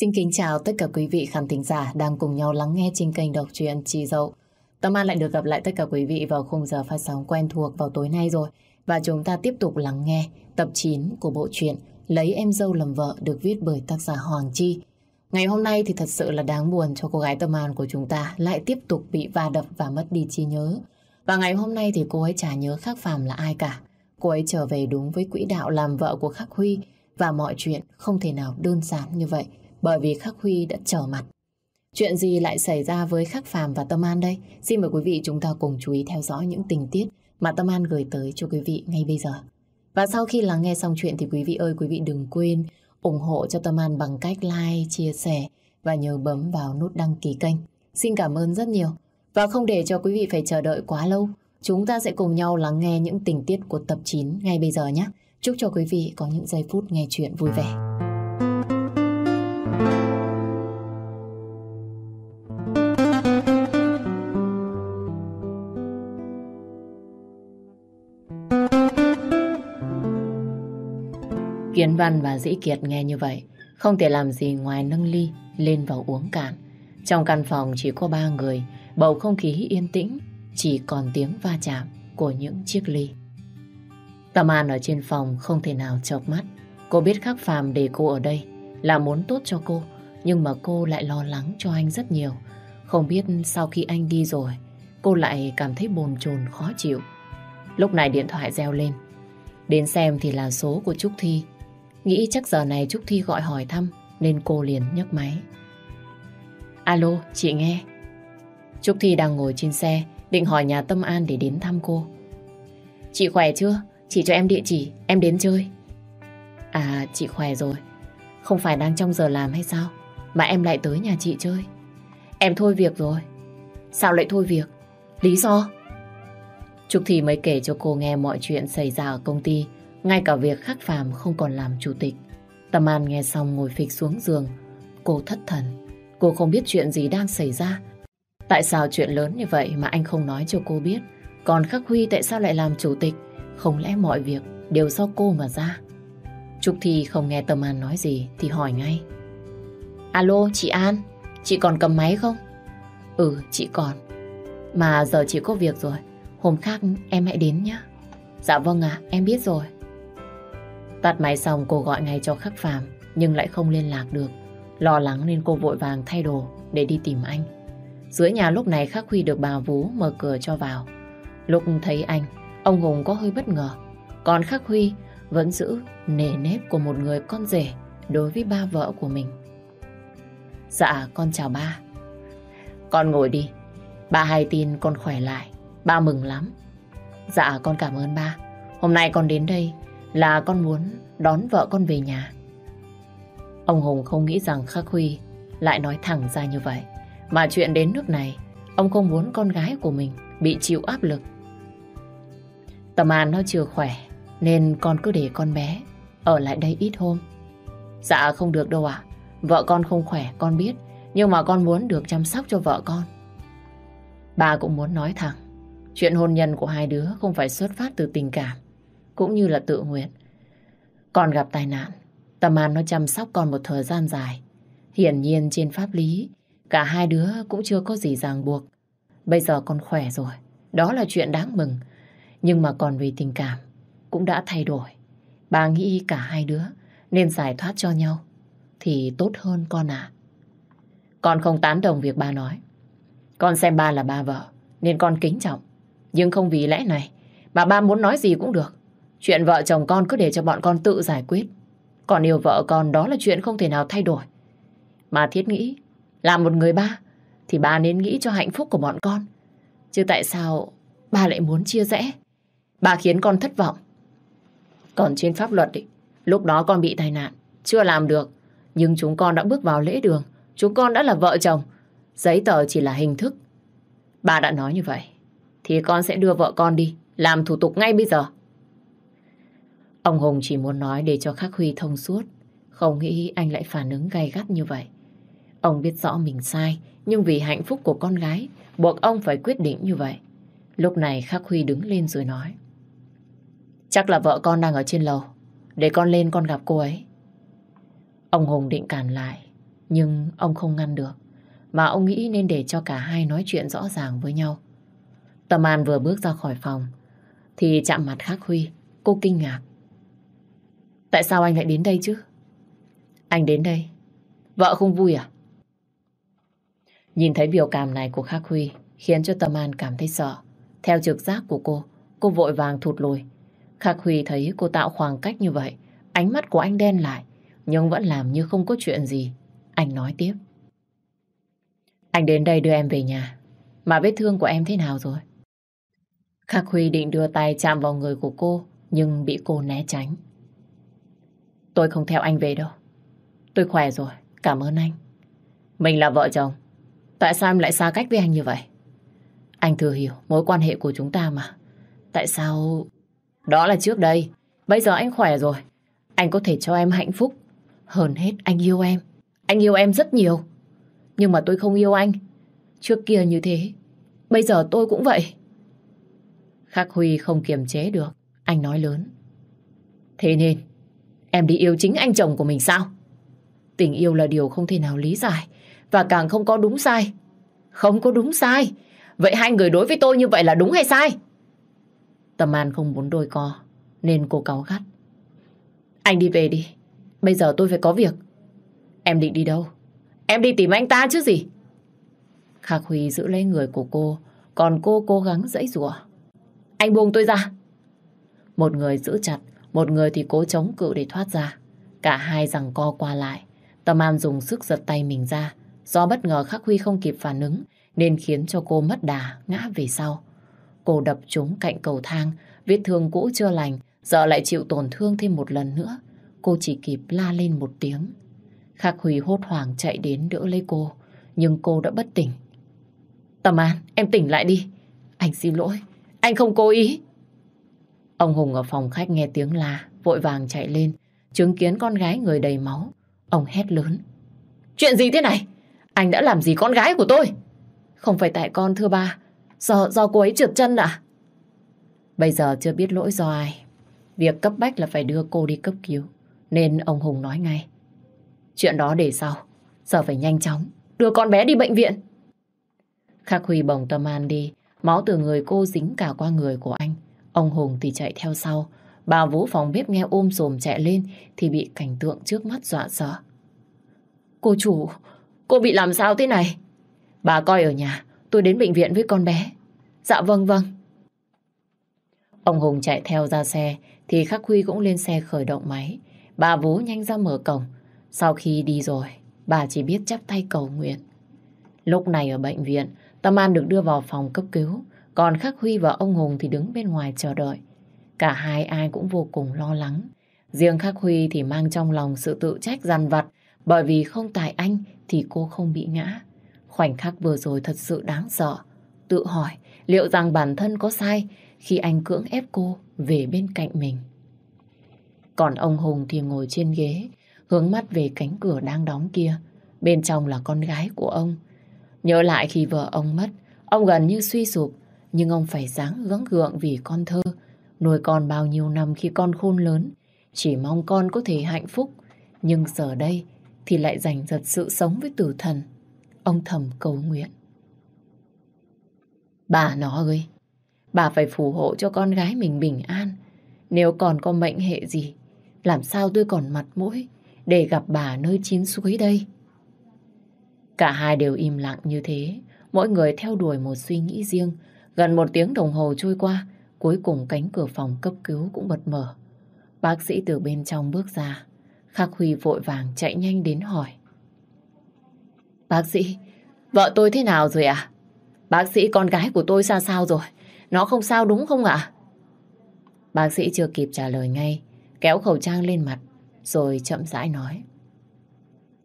Xin kính chào tất cả quý vị khán thính giả đang cùng nhau lắng nghe trên kênh đọc truyện trì Dậu. Tâm An lại được gặp lại tất cả quý vị vào khung giờ phát sóng quen thuộc vào tối nay rồi. Và chúng ta tiếp tục lắng nghe tập 9 của bộ truyện Lấy em dâu làm vợ được viết bởi tác giả Hoàng Chi. Ngày hôm nay thì thật sự là đáng buồn cho cô gái Tâm An của chúng ta lại tiếp tục bị va đập và mất đi trí nhớ. Và ngày hôm nay thì cô ấy chả nhớ Khắc Phàm là ai cả. Cô ấy trở về đúng với quỹ đạo làm vợ của Khắc Huy và mọi chuyện không thể nào đơn giản như vậy bởi vì Khắc Huy đã trở mặt. Chuyện gì lại xảy ra với Khắc Phàm và Tâm An đây? Xin mời quý vị chúng ta cùng chú ý theo dõi những tình tiết mà Tâm An gửi tới cho quý vị ngay bây giờ. Và sau khi lắng nghe xong chuyện thì quý vị ơi quý vị đừng quên ủng hộ cho Tâm An bằng cách like, chia sẻ và nhớ bấm vào nút đăng ký kênh. Xin cảm ơn rất nhiều. Và không để cho quý vị phải chờ đợi quá lâu, chúng ta sẽ cùng nhau lắng nghe những tình tiết của tập 9 ngay bây giờ nhé. Chúc cho quý vị có những giây phút nghe chuyện vui vẻ. Kiến Văn và Dĩ Kiệt nghe như vậy, không thể làm gì ngoài nâng ly lên vào uống cạn. Trong căn phòng chỉ có ba người, bầu không khí yên tĩnh, chỉ còn tiếng va chạm của những chiếc ly. Tâm An ở trên phòng không thể nào chợp mắt. Cô biết khắc phàm để cô ở đây là muốn tốt cho cô, nhưng mà cô lại lo lắng cho anh rất nhiều. Không biết sau khi anh đi rồi, cô lại cảm thấy bồn chồn khó chịu. Lúc này điện thoại reo lên. Đến xem thì là số của Trúc Thi. Nghĩ chắc giờ này Trúc Thi gọi hỏi thăm, nên cô liền nhấc máy. Alo, chị nghe. Trúc Thi đang ngồi trên xe, định hỏi nhà Tâm An để đến thăm cô. Chị khỏe chưa? Chị cho em địa chỉ, em đến chơi. À, chị khỏe rồi. Không phải đang trong giờ làm hay sao? Mà em lại tới nhà chị chơi. Em thôi việc rồi. Sao lại thôi việc? Lý do? Trúc Thi mới kể cho cô nghe mọi chuyện xảy ra ở công ty, ngay cả việc khắc phàm không còn làm chủ tịch. Tâm An nghe xong ngồi phịch xuống giường. Cô thất thần. Cô không biết chuyện gì đang xảy ra. Tại sao chuyện lớn như vậy mà anh không nói cho cô biết? Còn Khắc Huy tại sao lại làm chủ tịch? Không lẽ mọi việc đều do cô mà ra? Trúc Thi không nghe Tâm An nói gì thì hỏi ngay. Alo, chị An, chị còn cầm máy không? Ừ, chị còn. Mà giờ chị có việc rồi, hôm khác em hãy đến nhé. Dạ vâng ạ, em biết rồi. Tắt máy xong cô gọi ngay cho Khắc Phàm nhưng lại không liên lạc được. Lo lắng nên cô vội vàng thay đồ để đi tìm anh. Dưới nhà lúc này Khắc Huy được bà Vú mở cửa cho vào. Lúc thấy anh, ông Hùng có hơi bất ngờ. Còn Khắc Huy vẫn giữ nề nếp của một người con rể đối với ba vợ của mình. Dạ, con chào ba. Con ngồi đi. Ba hay tin con khỏe lại. Ba mừng lắm. Dạ, con cảm ơn ba. Hôm nay con đến đây là con muốn đón vợ con về nhà. Ông Hùng không nghĩ rằng Khắc Huy lại nói thẳng ra như vậy. Mà chuyện đến nước này, ông không muốn con gái của mình bị chịu áp lực. Tầm An nó chưa khỏe, nên con cứ để con bé ở lại đây ít hôm. Dạ không được đâu ạ. Vợ con không khỏe, con biết. Nhưng mà con muốn được chăm sóc cho vợ con. Bà cũng muốn nói thẳng. Chuyện hôn nhân của hai đứa không phải xuất phát từ tình cảm, cũng như là tự nguyện. Con gặp tai nạn, Tâm An nó chăm sóc con một thời gian dài. Hiển nhiên trên pháp lý, cả hai đứa cũng chưa có gì ràng buộc. Bây giờ con khỏe rồi, đó là chuyện đáng mừng. Nhưng mà còn về tình cảm, cũng đã thay đổi. Bà nghĩ cả hai đứa nên giải thoát cho nhau thì tốt hơn con ạ. Con không tán đồng việc ba nói. Con xem ba là ba vợ nên con kính trọng. Nhưng không vì lẽ này mà ba muốn nói gì cũng được. Chuyện vợ chồng con cứ để cho bọn con tự giải quyết. Còn yêu vợ con đó là chuyện không thể nào thay đổi. Mà thiết nghĩ là một người ba thì ba nên nghĩ cho hạnh phúc của bọn con. Chứ tại sao ba lại muốn chia rẽ? Ba khiến con thất vọng. Còn trên pháp luật ý, lúc đó con bị tai nạn, chưa làm được. Nhưng chúng con đã bước vào lễ đường, chúng con đã là vợ chồng. Giấy tờ chỉ là hình thức. Bà đã nói như vậy, thì con sẽ đưa vợ con đi, làm thủ tục ngay bây giờ. Ông Hùng chỉ muốn nói để cho Khắc Huy thông suốt, không nghĩ anh lại phản ứng gay gắt như vậy. Ông biết rõ mình sai, nhưng vì hạnh phúc của con gái, buộc ông phải quyết định như vậy. Lúc này Khắc Huy đứng lên rồi nói. Chắc là vợ con đang ở trên lầu. Để con lên con gặp cô ấy. Ông Hùng định cản lại. Nhưng ông không ngăn được. Mà ông nghĩ nên để cho cả hai nói chuyện rõ ràng với nhau. Tâm An vừa bước ra khỏi phòng thì chạm mặt Khắc Huy. Cô kinh ngạc. Tại sao anh lại đến đây chứ? Anh đến đây. Vợ không vui à? Nhìn thấy biểu cảm này của Khắc Huy khiến cho Tâm An cảm thấy sợ. Theo trực giác của cô, cô vội vàng thụt lùi. Khắc Huy thấy cô tạo khoảng cách như vậy, ánh mắt của anh đen lại, nhưng vẫn làm như không có chuyện gì. Anh nói tiếp. Anh đến đây đưa em về nhà. Mà vết thương của em thế nào rồi? Khắc Huy định đưa tay chạm vào người của cô, nhưng bị cô né tránh. Tôi không theo anh về đâu. Tôi khỏe rồi, cảm ơn anh. Mình là vợ chồng. Tại sao em lại xa cách với anh như vậy? Anh thừa hiểu mối quan hệ của chúng ta mà. Tại sao... Đó là trước đây. Bây giờ anh khỏe rồi. Anh có thể cho em hạnh phúc. Hơn hết anh yêu em. Anh yêu em rất nhiều. Nhưng mà tôi không yêu anh. Trước kia như thế. Bây giờ tôi cũng vậy. Khắc Huy không kiềm chế được. Anh nói lớn. Thế nên, em đi yêu chính anh chồng của mình sao? Tình yêu là điều không thể nào lý giải. Và càng không có đúng sai. Không có đúng sai. Vậy hai người đối với tôi như vậy là đúng hay sai? Tâm An không muốn đôi co. Nên cô cáu gắt. Anh đi về đi. Bây giờ tôi phải có việc. Em định đi đâu? Em đi tìm anh ta chứ gì? Khắc Huy giữ lấy người của cô. Còn cô cố gắng dãy rủa Anh buông tôi ra. Một người giữ chặt. Một người thì cố chống cự để thoát ra. Cả hai rằng co qua lại. Tâm An dùng sức giật tay mình ra. Do bất ngờ Khắc Huy không kịp phản ứng nên khiến cho cô mất đà ngã về sau. Cô đập trúng cạnh cầu thang, vết thương cũ chưa lành, giờ lại chịu tổn thương thêm một lần nữa. Cô chỉ kịp la lên một tiếng. Khắc Huy hốt hoảng chạy đến đỡ lấy cô, nhưng cô đã bất tỉnh. Tâm An, em tỉnh lại đi. Anh xin lỗi, anh không cố ý. Ông Hùng ở phòng khách nghe tiếng la, vội vàng chạy lên, chứng kiến con gái người đầy máu. Ông hét lớn. Chuyện gì thế này? Anh đã làm gì con gái của tôi? Không phải tại con thưa ba, do, do cô ấy trượt chân à? Bây giờ chưa biết lỗi do ai. Việc cấp bách là phải đưa cô đi cấp cứu. Nên ông Hùng nói ngay. Chuyện đó để sau. Giờ phải nhanh chóng. Đưa con bé đi bệnh viện. Khắc Huy bồng tâm an đi. Máu từ người cô dính cả qua người của anh. Ông Hùng thì chạy theo sau. Bà Vũ phòng bếp nghe ôm sồm chạy lên thì bị cảnh tượng trước mắt dọa sợ. Cô chủ, cô bị làm sao thế này? Bà coi ở nhà, tôi đến bệnh viện với con bé. Dạ vâng vâng. Ông Hùng chạy theo ra xe thì Khắc Huy cũng lên xe khởi động máy. Bà vũ nhanh ra mở cổng. Sau khi đi rồi, bà chỉ biết chắp tay cầu nguyện. Lúc này ở bệnh viện, Tâm An được đưa vào phòng cấp cứu. Còn Khắc Huy và ông Hùng thì đứng bên ngoài chờ đợi. Cả hai ai cũng vô cùng lo lắng. Riêng Khắc Huy thì mang trong lòng sự tự trách dằn vặt bởi vì không tài anh thì cô không bị ngã. Khoảnh khắc vừa rồi thật sự đáng sợ. Tự hỏi liệu rằng bản thân có sai khi anh cưỡng ép cô về bên cạnh mình. Còn ông Hùng thì ngồi trên ghế, hướng mắt về cánh cửa đang đóng kia. Bên trong là con gái của ông. Nhớ lại khi vợ ông mất, ông gần như suy sụp, nhưng ông phải dáng gắng gượng vì con thơ. Nuôi con bao nhiêu năm khi con khôn lớn, chỉ mong con có thể hạnh phúc. Nhưng giờ đây thì lại giành giật sự sống với tử thần. Ông thầm cầu nguyện. Bà nó ơi, bà phải phù hộ cho con gái mình bình an. Nếu còn có mệnh hệ gì, làm sao tôi còn mặt mũi để gặp bà nơi chín suối đây? Cả hai đều im lặng như thế, mỗi người theo đuổi một suy nghĩ riêng. Gần một tiếng đồng hồ trôi qua, cuối cùng cánh cửa phòng cấp cứu cũng bật mở. Bác sĩ từ bên trong bước ra, Khắc Huy vội vàng chạy nhanh đến hỏi. Bác sĩ, vợ tôi thế nào rồi ạ? Bác sĩ con gái của tôi sao sao rồi? Nó không sao đúng không ạ? Bác sĩ chưa kịp trả lời ngay, kéo khẩu trang lên mặt, rồi chậm rãi nói.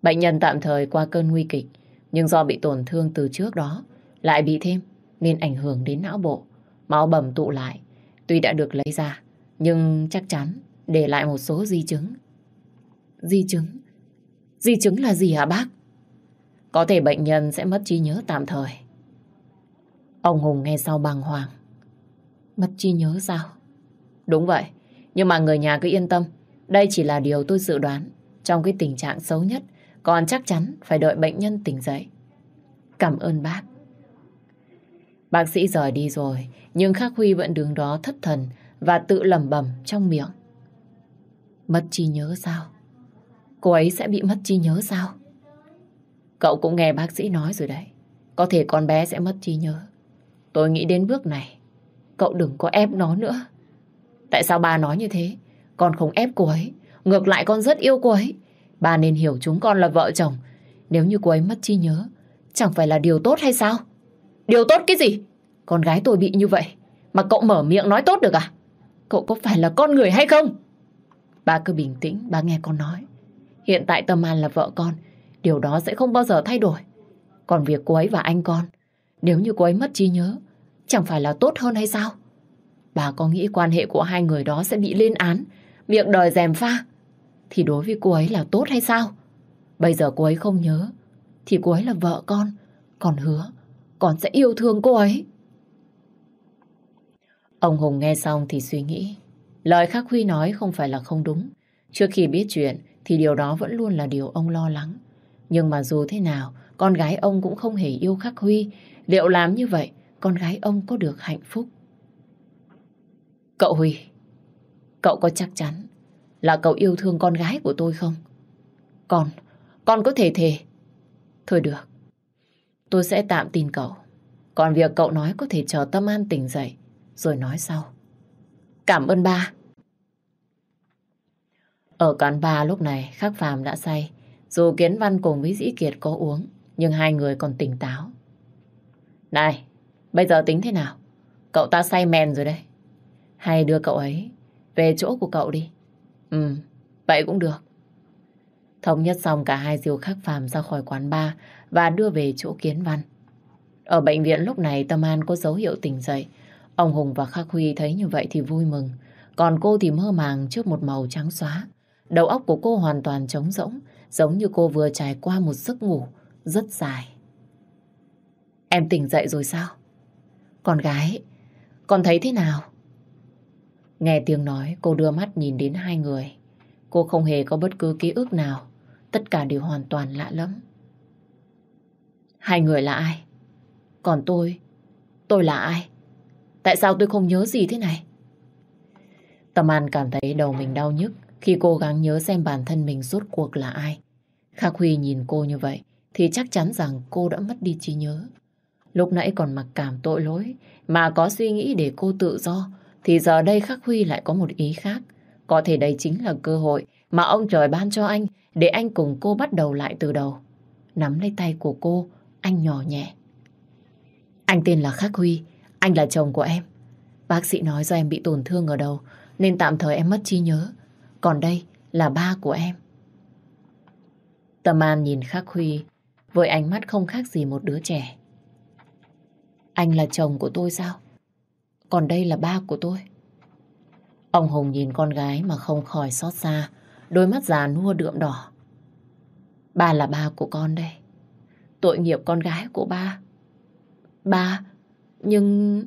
Bệnh nhân tạm thời qua cơn nguy kịch, nhưng do bị tổn thương từ trước đó, lại bị thêm, nên ảnh hưởng đến não bộ. Máu bầm tụ lại, tuy đã được lấy ra, nhưng chắc chắn để lại một số di chứng. Di chứng? Di chứng là gì hả bác? Có thể bệnh nhân sẽ mất trí nhớ tạm thời. Ông Hùng nghe sau bàng hoàng. Mất trí nhớ sao? Đúng vậy, nhưng mà người nhà cứ yên tâm. Đây chỉ là điều tôi dự đoán. Trong cái tình trạng xấu nhất, còn chắc chắn phải đợi bệnh nhân tỉnh dậy. Cảm ơn bác. Bác sĩ rời đi rồi, nhưng Khắc Huy vẫn đứng đó thất thần và tự lẩm bẩm trong miệng. Mất trí nhớ sao? Cô ấy sẽ bị mất trí nhớ sao? Cậu cũng nghe bác sĩ nói rồi đấy. Có thể con bé sẽ mất trí nhớ. Tôi nghĩ đến bước này, cậu đừng có ép nó nữa. Tại sao bà nói như thế? Con không ép cô ấy. Ngược lại con rất yêu cô ấy. Bà nên hiểu chúng con là vợ chồng. Nếu như cô ấy mất trí nhớ, chẳng phải là điều tốt hay sao? Điều tốt cái gì? Con gái tôi bị như vậy, mà cậu mở miệng nói tốt được à? Cậu có phải là con người hay không? Bà cứ bình tĩnh, bà nghe con nói. Hiện tại Tâm An là vợ con, điều đó sẽ không bao giờ thay đổi. Còn việc cô ấy và anh con, nếu như cô ấy mất trí nhớ, chẳng phải là tốt hơn hay sao? Bà có nghĩ quan hệ của hai người đó sẽ bị lên án, miệng đòi dèm pha, thì đối với cô ấy là tốt hay sao? Bây giờ cô ấy không nhớ, thì cô ấy là vợ con, còn hứa, còn sẽ yêu thương cô ấy. Ông Hùng nghe xong thì suy nghĩ, lời Khắc Huy nói không phải là không đúng. Trước khi biết chuyện thì điều đó vẫn luôn là điều ông lo lắng. Nhưng mà dù thế nào, con gái ông cũng không hề yêu Khắc Huy. Liệu làm như vậy, con gái ông có được hạnh phúc? Cậu Huy, cậu có chắc chắn là cậu yêu thương con gái của tôi không? Con, con có thể thề. Thôi được, tôi sẽ tạm tin cậu. Còn việc cậu nói có thể chờ Tâm An tỉnh dậy, rồi nói sau. Cảm ơn ba. Ở quán ba lúc này, Khắc Phàm đã say. Dù Kiến Văn cùng với Dĩ Kiệt có uống, nhưng hai người còn tỉnh táo. Này, bây giờ tính thế nào? Cậu ta say mèn rồi đấy. Hay đưa cậu ấy về chỗ của cậu đi. Ừ, vậy cũng được. Thống nhất xong cả hai diêu khắc phàm ra khỏi quán bar và đưa về chỗ kiến văn. Ở bệnh viện lúc này Tâm An có dấu hiệu tỉnh dậy. Ông Hùng và Khắc Huy thấy như vậy thì vui mừng. Còn cô thì mơ màng trước một màu trắng xóa. Đầu óc của cô hoàn toàn trống rỗng, giống như cô vừa trải qua một giấc ngủ rất dài. Em tỉnh dậy rồi sao? Con gái, con thấy thế nào? Nghe tiếng nói, cô đưa mắt nhìn đến hai người. Cô không hề có bất cứ ký ức nào. Tất cả đều hoàn toàn lạ lắm. Hai người là ai? Còn tôi, tôi là ai? Tại sao tôi không nhớ gì thế này? Tâm An cảm thấy đầu mình đau nhức khi cố gắng nhớ xem bản thân mình rốt cuộc là ai. Khắc Huy nhìn cô như vậy thì chắc chắn rằng cô đã mất đi trí nhớ. Lúc nãy còn mặc cảm tội lỗi mà có suy nghĩ để cô tự do thì giờ đây Khắc Huy lại có một ý khác. Có thể đây chính là cơ hội mà ông trời ban cho anh để anh cùng cô bắt đầu lại từ đầu. Nắm lấy tay của cô, anh nhỏ nhẹ. Anh tên là Khắc Huy, anh là chồng của em. Bác sĩ nói do em bị tổn thương ở đầu nên tạm thời em mất trí nhớ. Còn đây là ba của em. Tâm An nhìn Khắc Huy với ánh mắt không khác gì một đứa trẻ. Anh là chồng của tôi sao? Còn đây là ba của tôi. Ông Hùng nhìn con gái mà không khỏi xót xa, đôi mắt già nua đượm đỏ. Ba là ba của con đây. Tội nghiệp con gái của ba. Ba, nhưng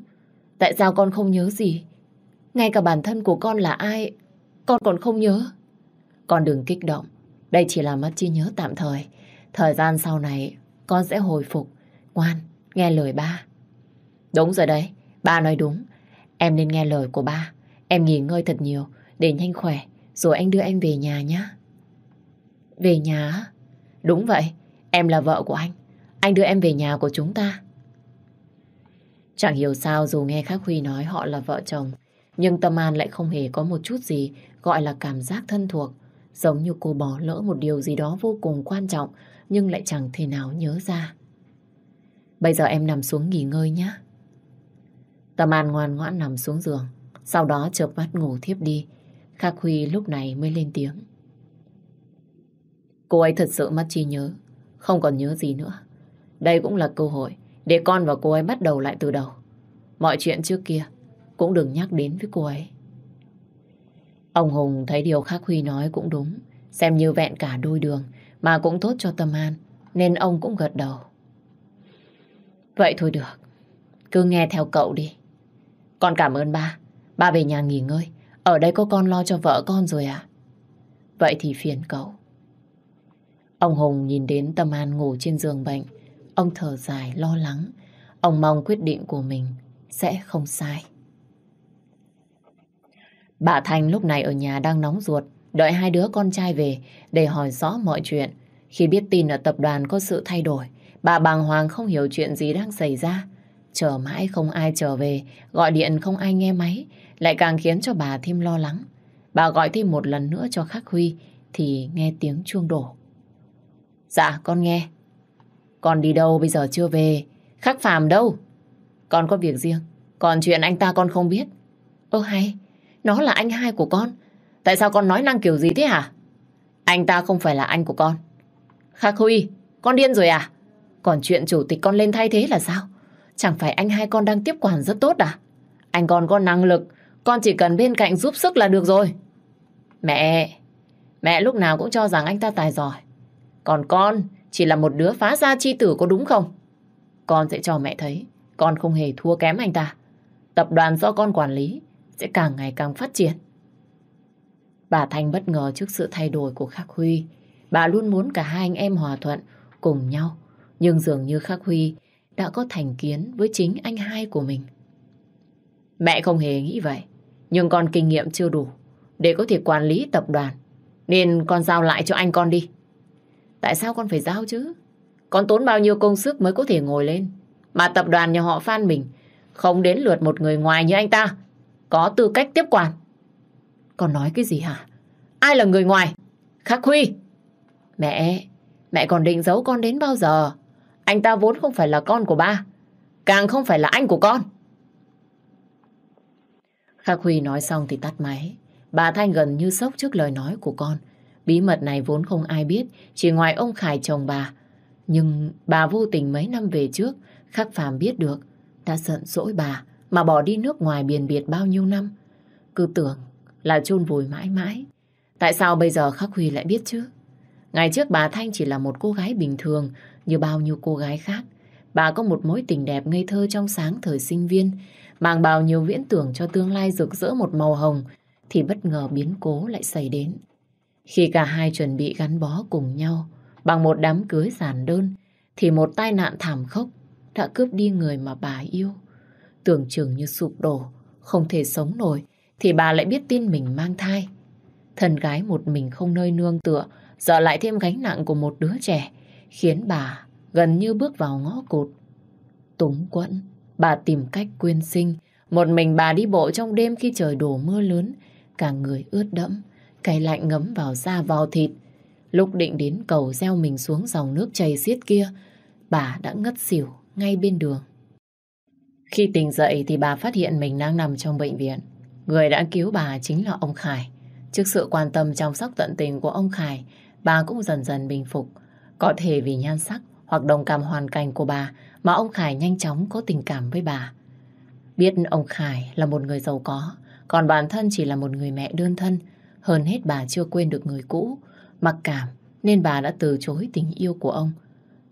tại sao con không nhớ gì? Ngay cả bản thân của con là ai, con còn không nhớ. Con đừng kích động, đây chỉ là mất trí nhớ tạm thời. Thời gian sau này, con sẽ hồi phục. Ngoan, nghe lời ba. Đúng rồi đấy, ba nói đúng. Em nên nghe lời của ba. Em nghỉ ngơi thật nhiều để nhanh khỏe rồi anh đưa em về nhà nhé. Về nhà? Đúng vậy, em là vợ của anh. Anh đưa em về nhà của chúng ta. Chẳng hiểu sao dù nghe Khắc Huy nói họ là vợ chồng nhưng Tâm An lại không hề có một chút gì gọi là cảm giác thân thuộc. Giống như cô bỏ lỡ một điều gì đó vô cùng quan trọng nhưng lại chẳng thể nào nhớ ra. Bây giờ em nằm xuống nghỉ ngơi nhé. Tâm An ngoan ngoãn nằm xuống giường, sau đó chợp mắt ngủ thiếp đi. Khắc Huy lúc này mới lên tiếng. Cô ấy thật sự mất trí nhớ, không còn nhớ gì nữa. Đây cũng là cơ hội để con và cô ấy bắt đầu lại từ đầu. Mọi chuyện trước kia cũng đừng nhắc đến với cô ấy. Ông Hùng thấy điều Khắc Huy nói cũng đúng, xem như vẹn cả đôi đường mà cũng tốt cho Tâm An, nên ông cũng gật đầu. Vậy thôi được, cứ nghe theo cậu đi. Con cảm ơn ba. Ba về nhà nghỉ ngơi. Ở đây có con lo cho vợ con rồi à? Vậy thì phiền cậu. Ông Hùng nhìn đến Tâm An ngủ trên giường bệnh. Ông thở dài lo lắng. Ông mong quyết định của mình sẽ không sai. Bà Thành lúc này ở nhà đang nóng ruột, đợi hai đứa con trai về để hỏi rõ mọi chuyện. Khi biết tin ở tập đoàn có sự thay đổi, bà bàng hoàng không hiểu chuyện gì đang xảy ra. Chờ mãi không ai trở về, gọi điện không ai nghe máy, lại càng khiến cho bà thêm lo lắng. Bà gọi thêm một lần nữa cho Khắc Huy, thì nghe tiếng chuông đổ. Dạ, con nghe. Con đi đâu bây giờ chưa về? Khắc Phàm đâu? Con có việc riêng, còn chuyện anh ta con không biết. Ơ hay, nó là anh hai của con. Tại sao con nói năng kiểu gì thế hả? Anh ta không phải là anh của con. Khắc Huy, con điên rồi à? Còn chuyện chủ tịch con lên thay thế là sao? Chẳng phải anh hai con đang tiếp quản rất tốt à? Anh con có năng lực, con chỉ cần bên cạnh giúp sức là được rồi. Mẹ, mẹ lúc nào cũng cho rằng anh ta tài giỏi. Còn con chỉ là một đứa phá gia chi tử có đúng không? Con sẽ cho mẹ thấy con không hề thua kém anh ta. Tập đoàn do con quản lý sẽ càng ngày càng phát triển. Bà Thanh bất ngờ trước sự thay đổi của Khắc Huy. Bà luôn muốn cả hai anh em hòa thuận cùng nhau. Nhưng dường như Khắc Huy đã có thành kiến với chính anh hai của mình. Mẹ không hề nghĩ vậy. Nhưng con kinh nghiệm chưa đủ để có thể quản lý tập đoàn. Nên con giao lại cho anh con đi. Tại sao con phải giao chứ? Con tốn bao nhiêu công sức mới có thể ngồi lên. Mà tập đoàn nhà họ Phan mình không đến lượt một người ngoài như anh ta. Có tư cách tiếp quản. Con nói cái gì hả? Ai là người ngoài? Khắc Huy. Mẹ, mẹ còn định giấu con đến bao giờ? Anh ta vốn không phải là con của ba. Càng không phải là anh của con. Khắc Huy nói xong thì tắt máy. Bà Thanh gần như sốc trước lời nói của con. Bí mật này vốn không ai biết, chỉ ngoài ông Khải chồng bà. Nhưng bà vô tình mấy năm về trước, Khắc Phàm biết được, đã giận dỗi bà mà bỏ đi nước ngoài biển biệt bao nhiêu năm. Cứ tưởng là chôn vùi mãi mãi. Tại sao bây giờ Khắc Huy lại biết chứ? Ngày trước bà Thanh chỉ là một cô gái bình thường như bao nhiêu cô gái khác. Bà có một mối tình đẹp ngây thơ trong sáng thời sinh viên, mang bao nhiêu viễn tưởng cho tương lai rực rỡ một màu hồng, thì bất ngờ biến cố lại xảy đến. Khi cả hai chuẩn bị gắn bó cùng nhau bằng một đám cưới giản đơn, thì một tai nạn thảm khốc đã cướp đi người mà bà yêu. Tưởng chừng như sụp đổ, không thể sống nổi, thì bà lại biết tin mình mang thai. thần gái một mình không nơi nương tựa, giờ lại thêm gánh nặng của một đứa trẻ, khiến bà gần như bước vào ngõ cụt. Túng quẫn, bà tìm cách quyên sinh, một mình bà đi bộ trong đêm khi trời đổ mưa lớn, cả người ướt đẫm, cái lạnh ngấm vào da vào thịt. Lúc định đến cầu gieo mình xuống dòng nước chảy xiết kia, bà đã ngất xỉu ngay bên đường. Khi tỉnh dậy thì bà phát hiện mình đang nằm trong bệnh viện. Người đã cứu bà chính là ông Khải. Trước sự quan tâm chăm sóc tận tình của ông Khải, bà cũng dần dần bình phục. Có thể vì nhan sắc hoặc đồng cảm hoàn cảnh của bà mà ông Khải nhanh chóng có tình cảm với bà. Biết ông Khải là một người giàu có, còn bản thân chỉ là một người mẹ đơn thân. Hơn hết bà chưa quên được người cũ, mặc cảm nên bà đã từ chối tình yêu của ông.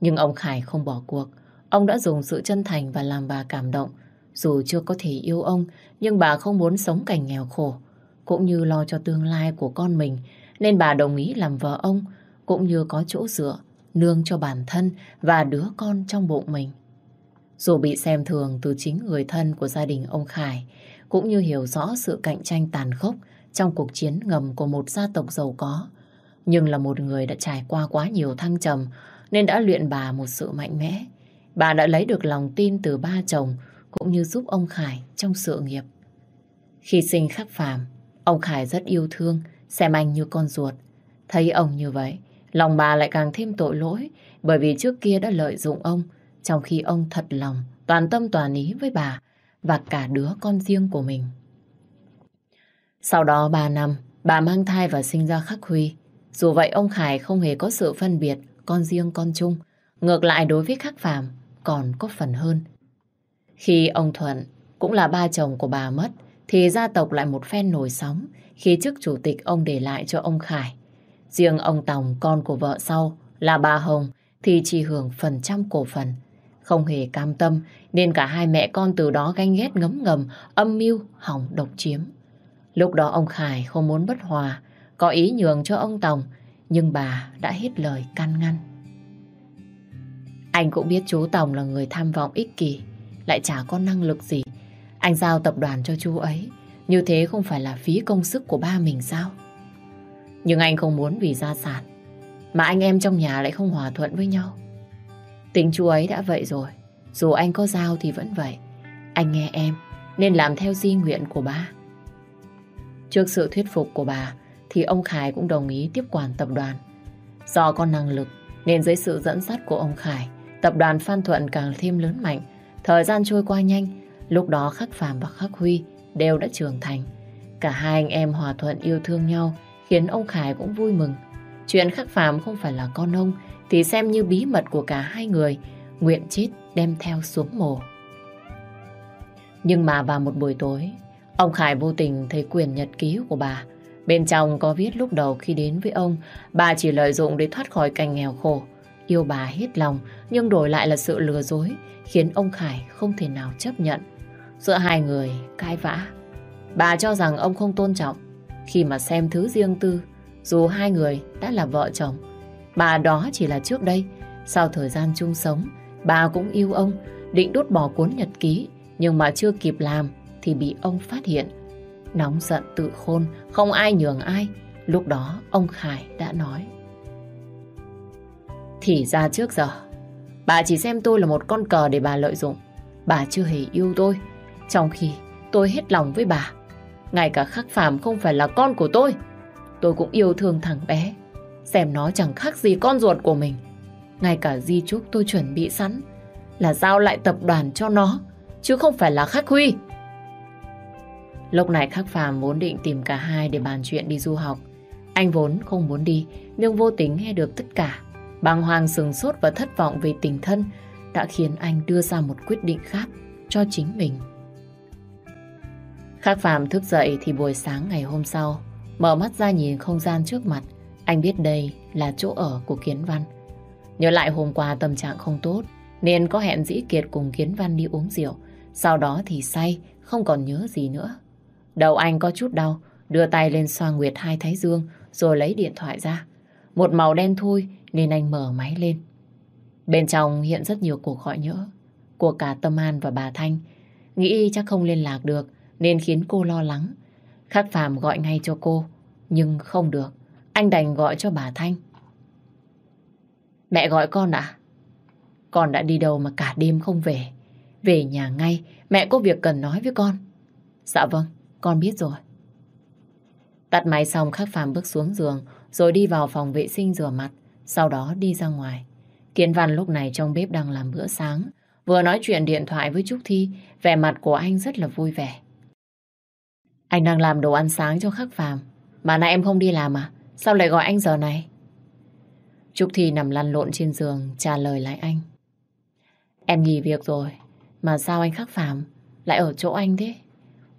Nhưng ông Khải không bỏ cuộc. Ông đã dùng sự chân thành và làm bà cảm động. Dù chưa có thể yêu ông, nhưng bà không muốn sống cảnh nghèo khổ, cũng như lo cho tương lai của con mình, nên bà đồng ý làm vợ ông, cũng như có chỗ dựa, nương cho bản thân và đứa con trong bụng mình. Dù bị xem thường từ chính người thân của gia đình ông Khải, cũng như hiểu rõ sự cạnh tranh tàn khốc trong cuộc chiến ngầm của một gia tộc giàu có, nhưng là một người đã trải qua quá nhiều thăng trầm nên đã luyện bà một sự mạnh mẽ. Bà đã lấy được lòng tin từ ba chồng cũng như giúp ông Khải trong sự nghiệp. Khi sinh khắc phàm, ông Khải rất yêu thương, xem anh như con ruột. Thấy ông như vậy, lòng bà lại càng thêm tội lỗi bởi vì trước kia đã lợi dụng ông trong khi ông thật lòng, toàn tâm toàn ý với bà và cả đứa con riêng của mình. Sau đó 3 năm, bà mang thai và sinh ra Khắc Huy. Dù vậy ông Khải không hề có sự phân biệt con riêng con chung. Ngược lại đối với Khắc Phạm còn có phần hơn. Khi ông Thuận cũng là ba chồng của bà mất thì gia tộc lại một phen nổi sóng khi chức chủ tịch ông để lại cho ông Khải. Riêng ông Tòng, con của vợ sau, là bà Hồng thì chỉ hưởng phần trăm cổ phần. Không hề cam tâm nên cả hai mẹ con từ đó ganh ghét ngấm ngầm, âm mưu, hỏng độc chiếm. Lúc đó ông Khải không muốn bất hòa, có ý nhường cho ông Tòng nhưng bà đã hết lời can ngăn. Anh cũng biết chú Tòng là người tham vọng ích kỷ, lại chả có năng lực gì. Anh giao tập đoàn cho chú ấy, như thế không phải là phí công sức của ba mình sao? Nhưng anh không muốn vì gia sản, mà anh em trong nhà lại không hòa thuận với nhau. Tính chú ấy đã vậy rồi, dù anh có giao thì vẫn vậy. Anh nghe em, nên làm theo di nguyện của ba. Trước sự thuyết phục của bà, thì ông Khải cũng đồng ý tiếp quản tập đoàn. Do có năng lực, nên dưới sự dẫn dắt của ông Khải, tập đoàn Phan Thuận càng thêm lớn mạnh. Thời gian trôi qua nhanh, lúc đó Khắc Phạm và Khắc Huy đều đã trưởng thành. Cả hai anh em hòa thuận yêu thương nhau, khiến ông Khải cũng vui mừng. Chuyện Khắc Phạm không phải là con ông, thì xem như bí mật của cả hai người, nguyện chết đem theo xuống mồ. Nhưng mà vào một buổi tối, ông Khải vô tình thấy quyền nhật ký của bà. Bên trong có viết lúc đầu khi đến với ông, bà chỉ lợi dụng để thoát khỏi cảnh nghèo khổ. Yêu bà hết lòng, nhưng đổi lại là sự lừa dối, khiến ông Khải không thể nào chấp nhận. Giữa hai người cãi vã. Bà cho rằng ông không tôn trọng khi mà xem thứ riêng tư, dù hai người đã là vợ chồng. Bà đó chỉ là trước đây, sau thời gian chung sống, bà cũng yêu ông, định đốt bỏ cuốn nhật ký nhưng mà chưa kịp làm thì bị ông phát hiện. Nóng giận tự khôn, không ai nhường ai. Lúc đó ông Khải đã nói. Thì ra trước giờ, bà chỉ xem tôi là một con cờ để bà lợi dụng. Bà chưa hề yêu tôi, trong khi tôi hết lòng với bà. Ngay cả khắc phàm không phải là con của tôi. Tôi cũng yêu thương thằng bé. Xem nó chẳng khác gì con ruột của mình. Ngay cả di chúc tôi chuẩn bị sẵn là giao lại tập đoàn cho nó chứ không phải là Khắc Huy. Lúc này Khắc Phàm vốn định tìm cả hai để bàn chuyện đi du học. Anh vốn không muốn đi, nhưng vô tình nghe được tất cả. Bàng hoàng sừng sốt và thất vọng về tình thân đã khiến anh đưa ra một quyết định khác cho chính mình. Khác Phàm thức dậy thì buổi sáng ngày hôm sau, mở mắt ra nhìn không gian trước mặt, anh biết đây là chỗ ở của Kiến Văn. Nhớ lại hôm qua tâm trạng không tốt, nên có hẹn Dĩ Kiệt cùng Kiến Văn đi uống rượu. Sau đó thì say, không còn nhớ gì nữa. Đầu anh có chút đau, đưa tay lên xoa nguyệt hai thái dương, rồi lấy điện thoại ra. Một màu đen thui nên anh mở máy lên. Bên trong hiện rất nhiều cuộc gọi nhỡ của cả Tâm An và bà Thanh. Nghĩ chắc không liên lạc được nên khiến cô lo lắng. Khắc Phạm gọi ngay cho cô, nhưng không được. Anh đành gọi cho bà Thanh. Mẹ gọi con ạ? Con đã đi đâu mà cả đêm không về? Về nhà ngay, mẹ có việc cần nói với con. Dạ vâng, con biết rồi. Tắt máy xong Khắc Phạm bước xuống giường rồi đi vào phòng vệ sinh rửa mặt, sau đó đi ra ngoài. Kiến Văn lúc này trong bếp đang làm bữa sáng, vừa nói chuyện điện thoại với Trúc Thi, vẻ mặt của anh rất là vui vẻ. Anh đang làm đồ ăn sáng cho Khắc phàm mà nãy em không đi làm à? Sao lại gọi anh giờ này? Trúc Thi nằm lăn lộn trên giường trả lời lại anh. Em nghỉ việc rồi, mà sao anh khắc phàm lại ở chỗ anh thế?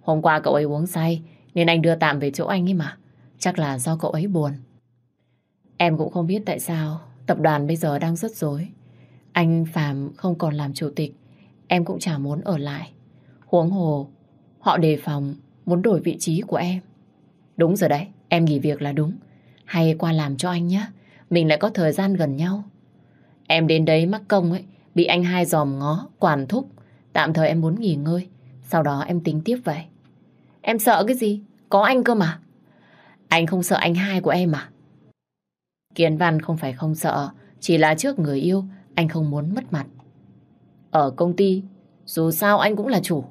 Hôm qua cậu ấy uống say nên anh đưa tạm về chỗ anh ấy mà. Chắc là do cậu ấy buồn. Em cũng không biết tại sao tập đoàn bây giờ đang rất rối. Anh Phạm không còn làm chủ tịch. Em cũng chả muốn ở lại. Huống hồ, họ đề phòng muốn đổi vị trí của em. Đúng rồi đấy, em nghỉ việc là đúng. Hay qua làm cho anh nhé. Mình lại có thời gian gần nhau. Em đến đấy mắc công ấy, bị anh hai dòm ngó, quản thúc. Tạm thời em muốn nghỉ ngơi, sau đó em tính tiếp vậy. Em sợ cái gì? Có anh cơ mà. Anh không sợ anh hai của em à? Kiến Văn không phải không sợ, chỉ là trước người yêu, anh không muốn mất mặt. Ở công ty, dù sao anh cũng là chủ.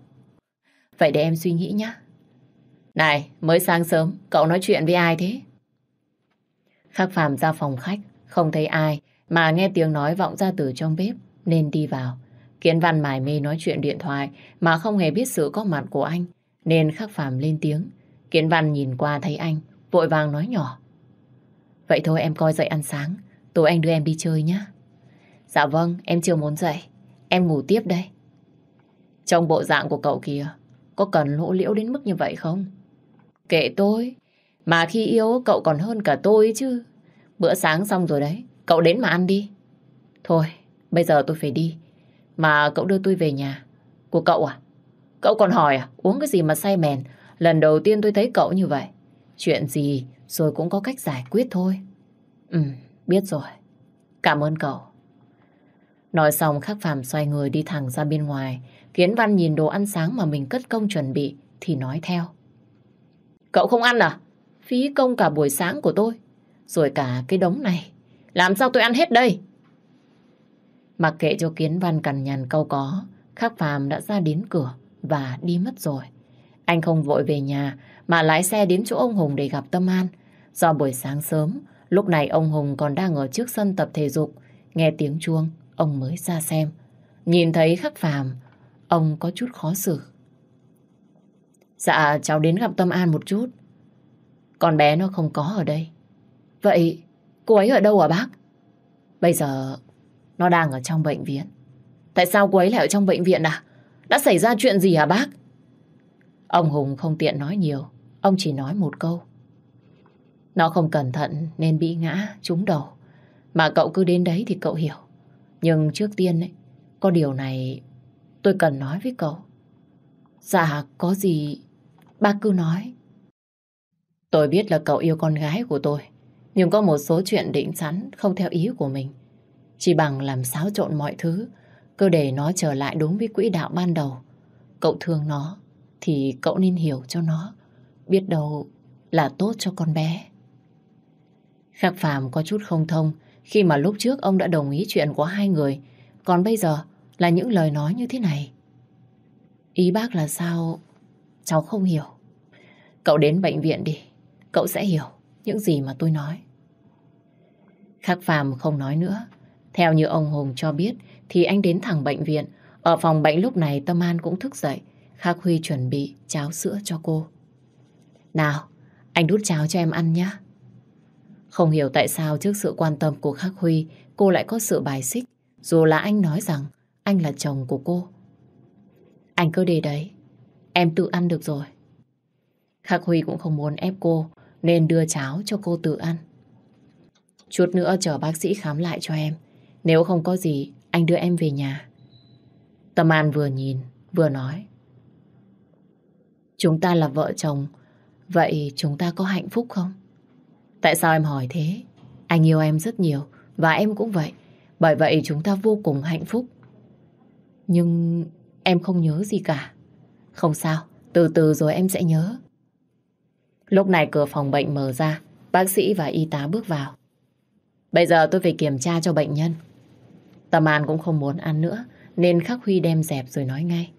Vậy để em suy nghĩ nhé. Này, mới sáng sớm, cậu nói chuyện với ai thế? Khắc Phạm ra phòng khách, không thấy ai, mà nghe tiếng nói vọng ra từ trong bếp, nên đi vào. Kiến Văn mải mê nói chuyện điện thoại mà không hề biết sự có mặt của anh, nên khắc phàm lên tiếng. Kiến Văn nhìn qua thấy anh, vội vàng nói nhỏ. Vậy thôi em coi dậy ăn sáng, tối anh đưa em đi chơi nhé. Dạ vâng, em chưa muốn dậy, em ngủ tiếp đây. Trong bộ dạng của cậu kia có cần lỗ liễu đến mức như vậy không? Kệ tôi, mà khi yêu cậu còn hơn cả tôi chứ. Bữa sáng xong rồi đấy, cậu đến mà ăn đi. Thôi, bây giờ tôi phải đi. Mà cậu đưa tôi về nhà. Của cậu à? Cậu còn hỏi à? Uống cái gì mà say mèn? Lần đầu tiên tôi thấy cậu như vậy. Chuyện gì rồi cũng có cách giải quyết thôi. Ừ, biết rồi. Cảm ơn cậu. Nói xong khắc phàm xoay người đi thẳng ra bên ngoài. Kiến Văn nhìn đồ ăn sáng mà mình cất công chuẩn bị thì nói theo. Cậu không ăn à? Phí công cả buổi sáng của tôi. Rồi cả cái đống này. Làm sao tôi ăn hết đây? Mặc kệ cho Kiến Văn cằn nhằn câu có, Khắc Phàm đã ra đến cửa và đi mất rồi. Anh không vội về nhà mà lái xe đến chỗ ông Hùng để gặp Tâm An. Do buổi sáng sớm, lúc này ông Hùng còn đang ở trước sân tập thể dục. Nghe tiếng chuông, ông mới ra xem. Nhìn thấy Khắc Phàm, ông có chút khó xử. Dạ, cháu đến gặp Tâm An một chút. Con bé nó không có ở đây. Vậy, cô ấy ở đâu hả bác? Bây giờ, nó đang ở trong bệnh viện. Tại sao cô ấy lại ở trong bệnh viện à? Đã xảy ra chuyện gì hả bác? Ông Hùng không tiện nói nhiều. Ông chỉ nói một câu. Nó không cẩn thận nên bị ngã, trúng đầu. Mà cậu cứ đến đấy thì cậu hiểu. Nhưng trước tiên ấy, có điều này tôi cần nói với cậu. Dạ, có gì bác cứ nói. Tôi biết là cậu yêu con gái của tôi. Nhưng có một số chuyện định sẵn không theo ý của mình. Chỉ bằng làm xáo trộn mọi thứ, cứ để nó trở lại đúng với quỹ đạo ban đầu. Cậu thương nó, thì cậu nên hiểu cho nó. Biết đâu là tốt cho con bé. Khắc Phàm có chút không thông khi mà lúc trước ông đã đồng ý chuyện của hai người, còn bây giờ là những lời nói như thế này. Ý bác là sao? Cháu không hiểu. Cậu đến bệnh viện đi, cậu sẽ hiểu những gì mà tôi nói. Khắc Phàm không nói nữa. Theo như ông Hùng cho biết thì anh đến thẳng bệnh viện. Ở phòng bệnh lúc này Tâm An cũng thức dậy. Khắc Huy chuẩn bị cháo sữa cho cô. Nào, anh đút cháo cho em ăn nhé. Không hiểu tại sao trước sự quan tâm của Khắc Huy, cô lại có sự bài xích, dù là anh nói rằng anh là chồng của cô. Anh cứ để đấy, em tự ăn được rồi. Khắc Huy cũng không muốn ép cô, nên đưa cháo cho cô tự ăn. Chút nữa chờ bác sĩ khám lại cho em. Nếu không có gì, anh đưa em về nhà. Tâm An vừa nhìn, vừa nói. Chúng ta là vợ chồng, vậy chúng ta có hạnh phúc không? Tại sao em hỏi thế? Anh yêu em rất nhiều, và em cũng vậy. Bởi vậy chúng ta vô cùng hạnh phúc. Nhưng em không nhớ gì cả. Không sao, từ từ rồi em sẽ nhớ. Lúc này cửa phòng bệnh mở ra, bác sĩ và y tá bước vào. Bây giờ tôi phải kiểm tra cho bệnh nhân. Tâm An cũng không muốn ăn nữa, nên Khắc Huy đem dẹp rồi nói ngay.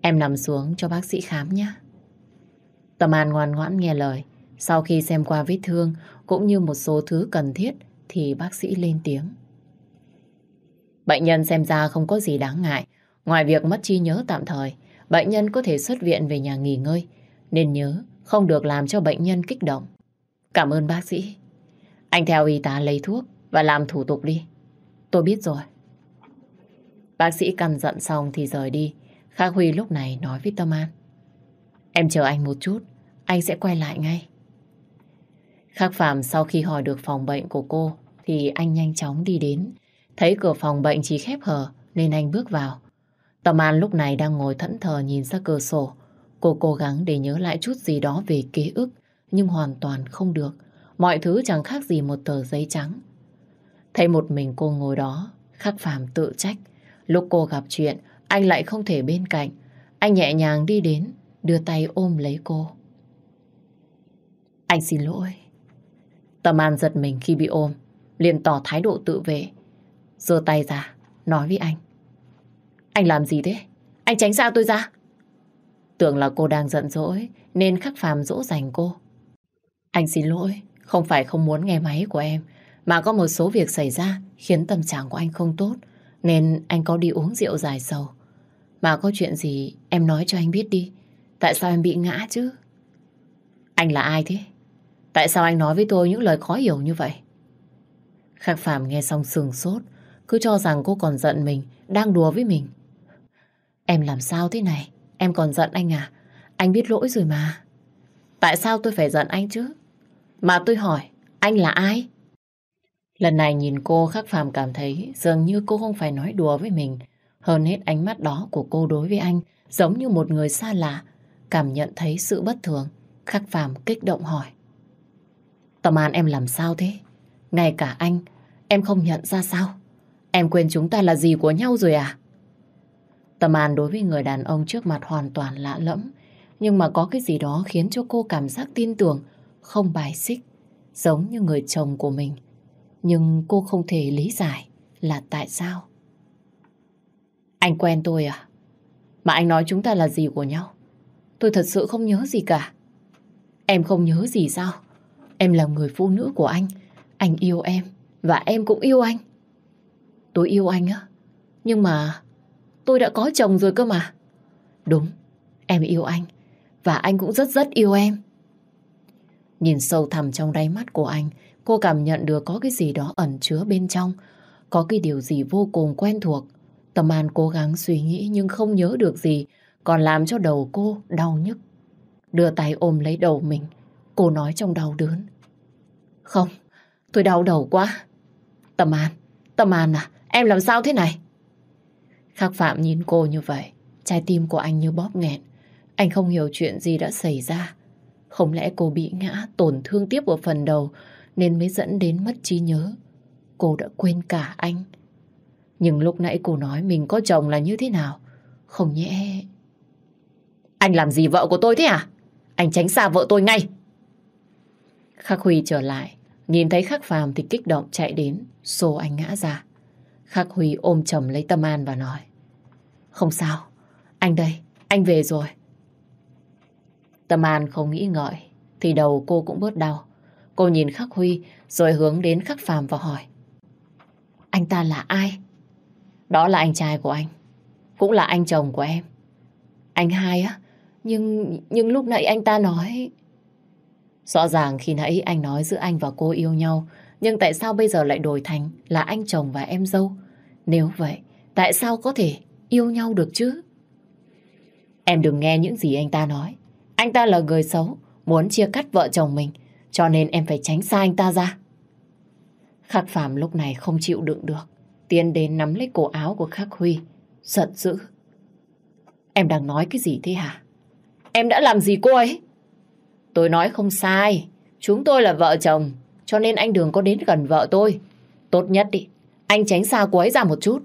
Em nằm xuống cho bác sĩ khám nhé. Tâm An ngoan ngoãn nghe lời. Sau khi xem qua vết thương cũng như một số thứ cần thiết thì bác sĩ lên tiếng. Bệnh nhân xem ra không có gì đáng ngại. Ngoài việc mất trí nhớ tạm thời, bệnh nhân có thể xuất viện về nhà nghỉ ngơi. Nên nhớ không được làm cho bệnh nhân kích động. Cảm ơn bác sĩ. Anh theo y tá lấy thuốc và làm thủ tục đi. Tôi biết rồi. Bác sĩ căn dặn xong thì rời đi. Khắc Huy lúc này nói với Tâm An. Em chờ anh một chút, anh sẽ quay lại ngay. Khắc Phạm sau khi hỏi được phòng bệnh của cô thì anh nhanh chóng đi đến. Thấy cửa phòng bệnh chỉ khép hờ nên anh bước vào. Tâm An lúc này đang ngồi thẫn thờ nhìn ra cửa sổ. Cô cố gắng để nhớ lại chút gì đó về ký ức nhưng hoàn toàn không được. Mọi thứ chẳng khác gì một tờ giấy trắng. Thấy một mình cô ngồi đó, Khắc phàm tự trách. Lúc cô gặp chuyện, anh lại không thể bên cạnh. Anh nhẹ nhàng đi đến, đưa tay ôm lấy cô. Anh xin lỗi. Tâm An giật mình khi bị ôm, liền tỏ thái độ tự vệ. giơ tay ra, nói với anh. Anh làm gì thế? Anh tránh xa tôi ra. Tưởng là cô đang giận dỗi, nên khắc phàm dỗ dành cô. Anh xin lỗi, không phải không muốn nghe máy của em, mà có một số việc xảy ra khiến tâm trạng của anh không tốt, nên anh có đi uống rượu dài sầu. Mà có chuyện gì em nói cho anh biết đi. Tại sao em bị ngã chứ? Anh là ai thế? Tại sao anh nói với tôi những lời khó hiểu như vậy? Khắc phàm nghe xong sừng sốt, cứ cho rằng cô còn giận mình, đang đùa với mình. Em làm sao thế này? Em còn giận anh à? Anh biết lỗi rồi mà. Tại sao tôi phải giận anh chứ? Mà tôi hỏi, anh là ai? Lần này nhìn cô Khắc phàm cảm thấy dường như cô không phải nói đùa với mình. Hơn hết ánh mắt đó của cô đối với anh giống như một người xa lạ. Cảm nhận thấy sự bất thường. Khắc phàm kích động hỏi. Tâm An em làm sao thế? Ngay cả anh, em không nhận ra sao? Em quên chúng ta là gì của nhau rồi à? Tâm An đối với người đàn ông trước mặt hoàn toàn lạ lẫm. Nhưng mà có cái gì đó khiến cho cô cảm giác tin tưởng, không bài xích, giống như người chồng của mình. Nhưng cô không thể lý giải là tại sao. Anh quen tôi à? Mà anh nói chúng ta là gì của nhau? Tôi thật sự không nhớ gì cả. Em không nhớ gì sao? Em là người phụ nữ của anh. Anh yêu em. Và em cũng yêu anh. Tôi yêu anh á. Nhưng mà tôi đã có chồng rồi cơ mà. Đúng, em yêu anh. Và anh cũng rất rất yêu em. Nhìn sâu thẳm trong đáy mắt của anh, cô cảm nhận được có cái gì đó ẩn chứa bên trong. Có cái điều gì vô cùng quen thuộc. Tâm An cố gắng suy nghĩ nhưng không nhớ được gì, còn làm cho đầu cô đau nhức. Đưa tay ôm lấy đầu mình, cô nói trong đau đớn. Không, tôi đau đầu quá. Tâm An, Tâm An à, em làm sao thế này? Khắc Phạm nhìn cô như vậy, trái tim của anh như bóp nghẹn. Anh không hiểu chuyện gì đã xảy ra. Không lẽ cô bị ngã, tổn thương tiếp ở phần đầu nên mới dẫn đến mất trí nhớ. Cô đã quên cả anh. Nhưng lúc nãy cô nói mình có chồng là như thế nào? Không nhẽ... Anh làm gì vợ của tôi thế à? Anh tránh xa vợ tôi ngay. Khắc Huy trở lại, nhìn thấy Khắc Phàm thì kích động chạy đến, xô anh ngã ra. Khắc Huy ôm chầm lấy Tâm An và nói Không sao, anh đây, anh về rồi. Tâm An không nghĩ ngợi, thì đầu cô cũng bớt đau. Cô nhìn Khắc Huy rồi hướng đến Khắc Phàm và hỏi Anh ta là ai? Đó là anh trai của anh, cũng là anh chồng của em. Anh hai á, nhưng nhưng lúc nãy anh ta nói... Rõ ràng khi nãy anh nói giữa anh và cô yêu nhau, nhưng tại sao bây giờ lại đổi thành là anh chồng và em dâu? Nếu vậy, tại sao có thể yêu nhau được chứ? Em đừng nghe những gì anh ta nói. Anh ta là người xấu, muốn chia cắt vợ chồng mình, cho nên em phải tránh xa anh ta ra. Khắc Phạm lúc này không chịu đựng được, tiến đến nắm lấy cổ áo của Khắc Huy, giận dữ. Em đang nói cái gì thế hả? Em đã làm gì cô ấy? Tôi nói không sai. Chúng tôi là vợ chồng. Cho nên anh đừng có đến gần vợ tôi. Tốt nhất đi. Anh tránh xa cô ấy ra một chút.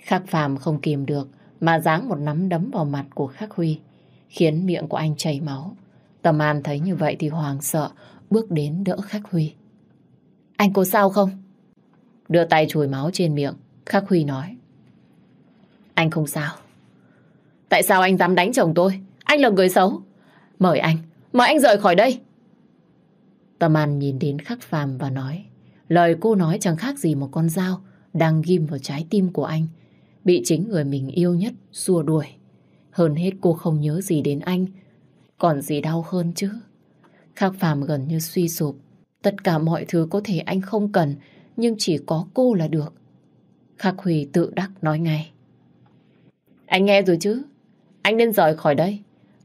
Khắc Phạm không kìm được mà giáng một nắm đấm vào mặt của Khắc Huy. Khiến miệng của anh chảy máu. Tầm An thấy như vậy thì hoàng sợ bước đến đỡ Khắc Huy. Anh có sao không? Đưa tay chùi máu trên miệng. Khắc Huy nói. Anh không sao. Tại sao anh dám đánh chồng tôi? Anh là người xấu. Mời anh, mời anh rời khỏi đây. Tâm An nhìn đến khắc phàm và nói. Lời cô nói chẳng khác gì một con dao đang ghim vào trái tim của anh. Bị chính người mình yêu nhất xua đuổi. Hơn hết cô không nhớ gì đến anh. Còn gì đau hơn chứ? Khắc phàm gần như suy sụp. Tất cả mọi thứ có thể anh không cần, nhưng chỉ có cô là được. Khắc Huy tự đắc nói ngay. Anh nghe rồi chứ? Anh nên rời khỏi đây.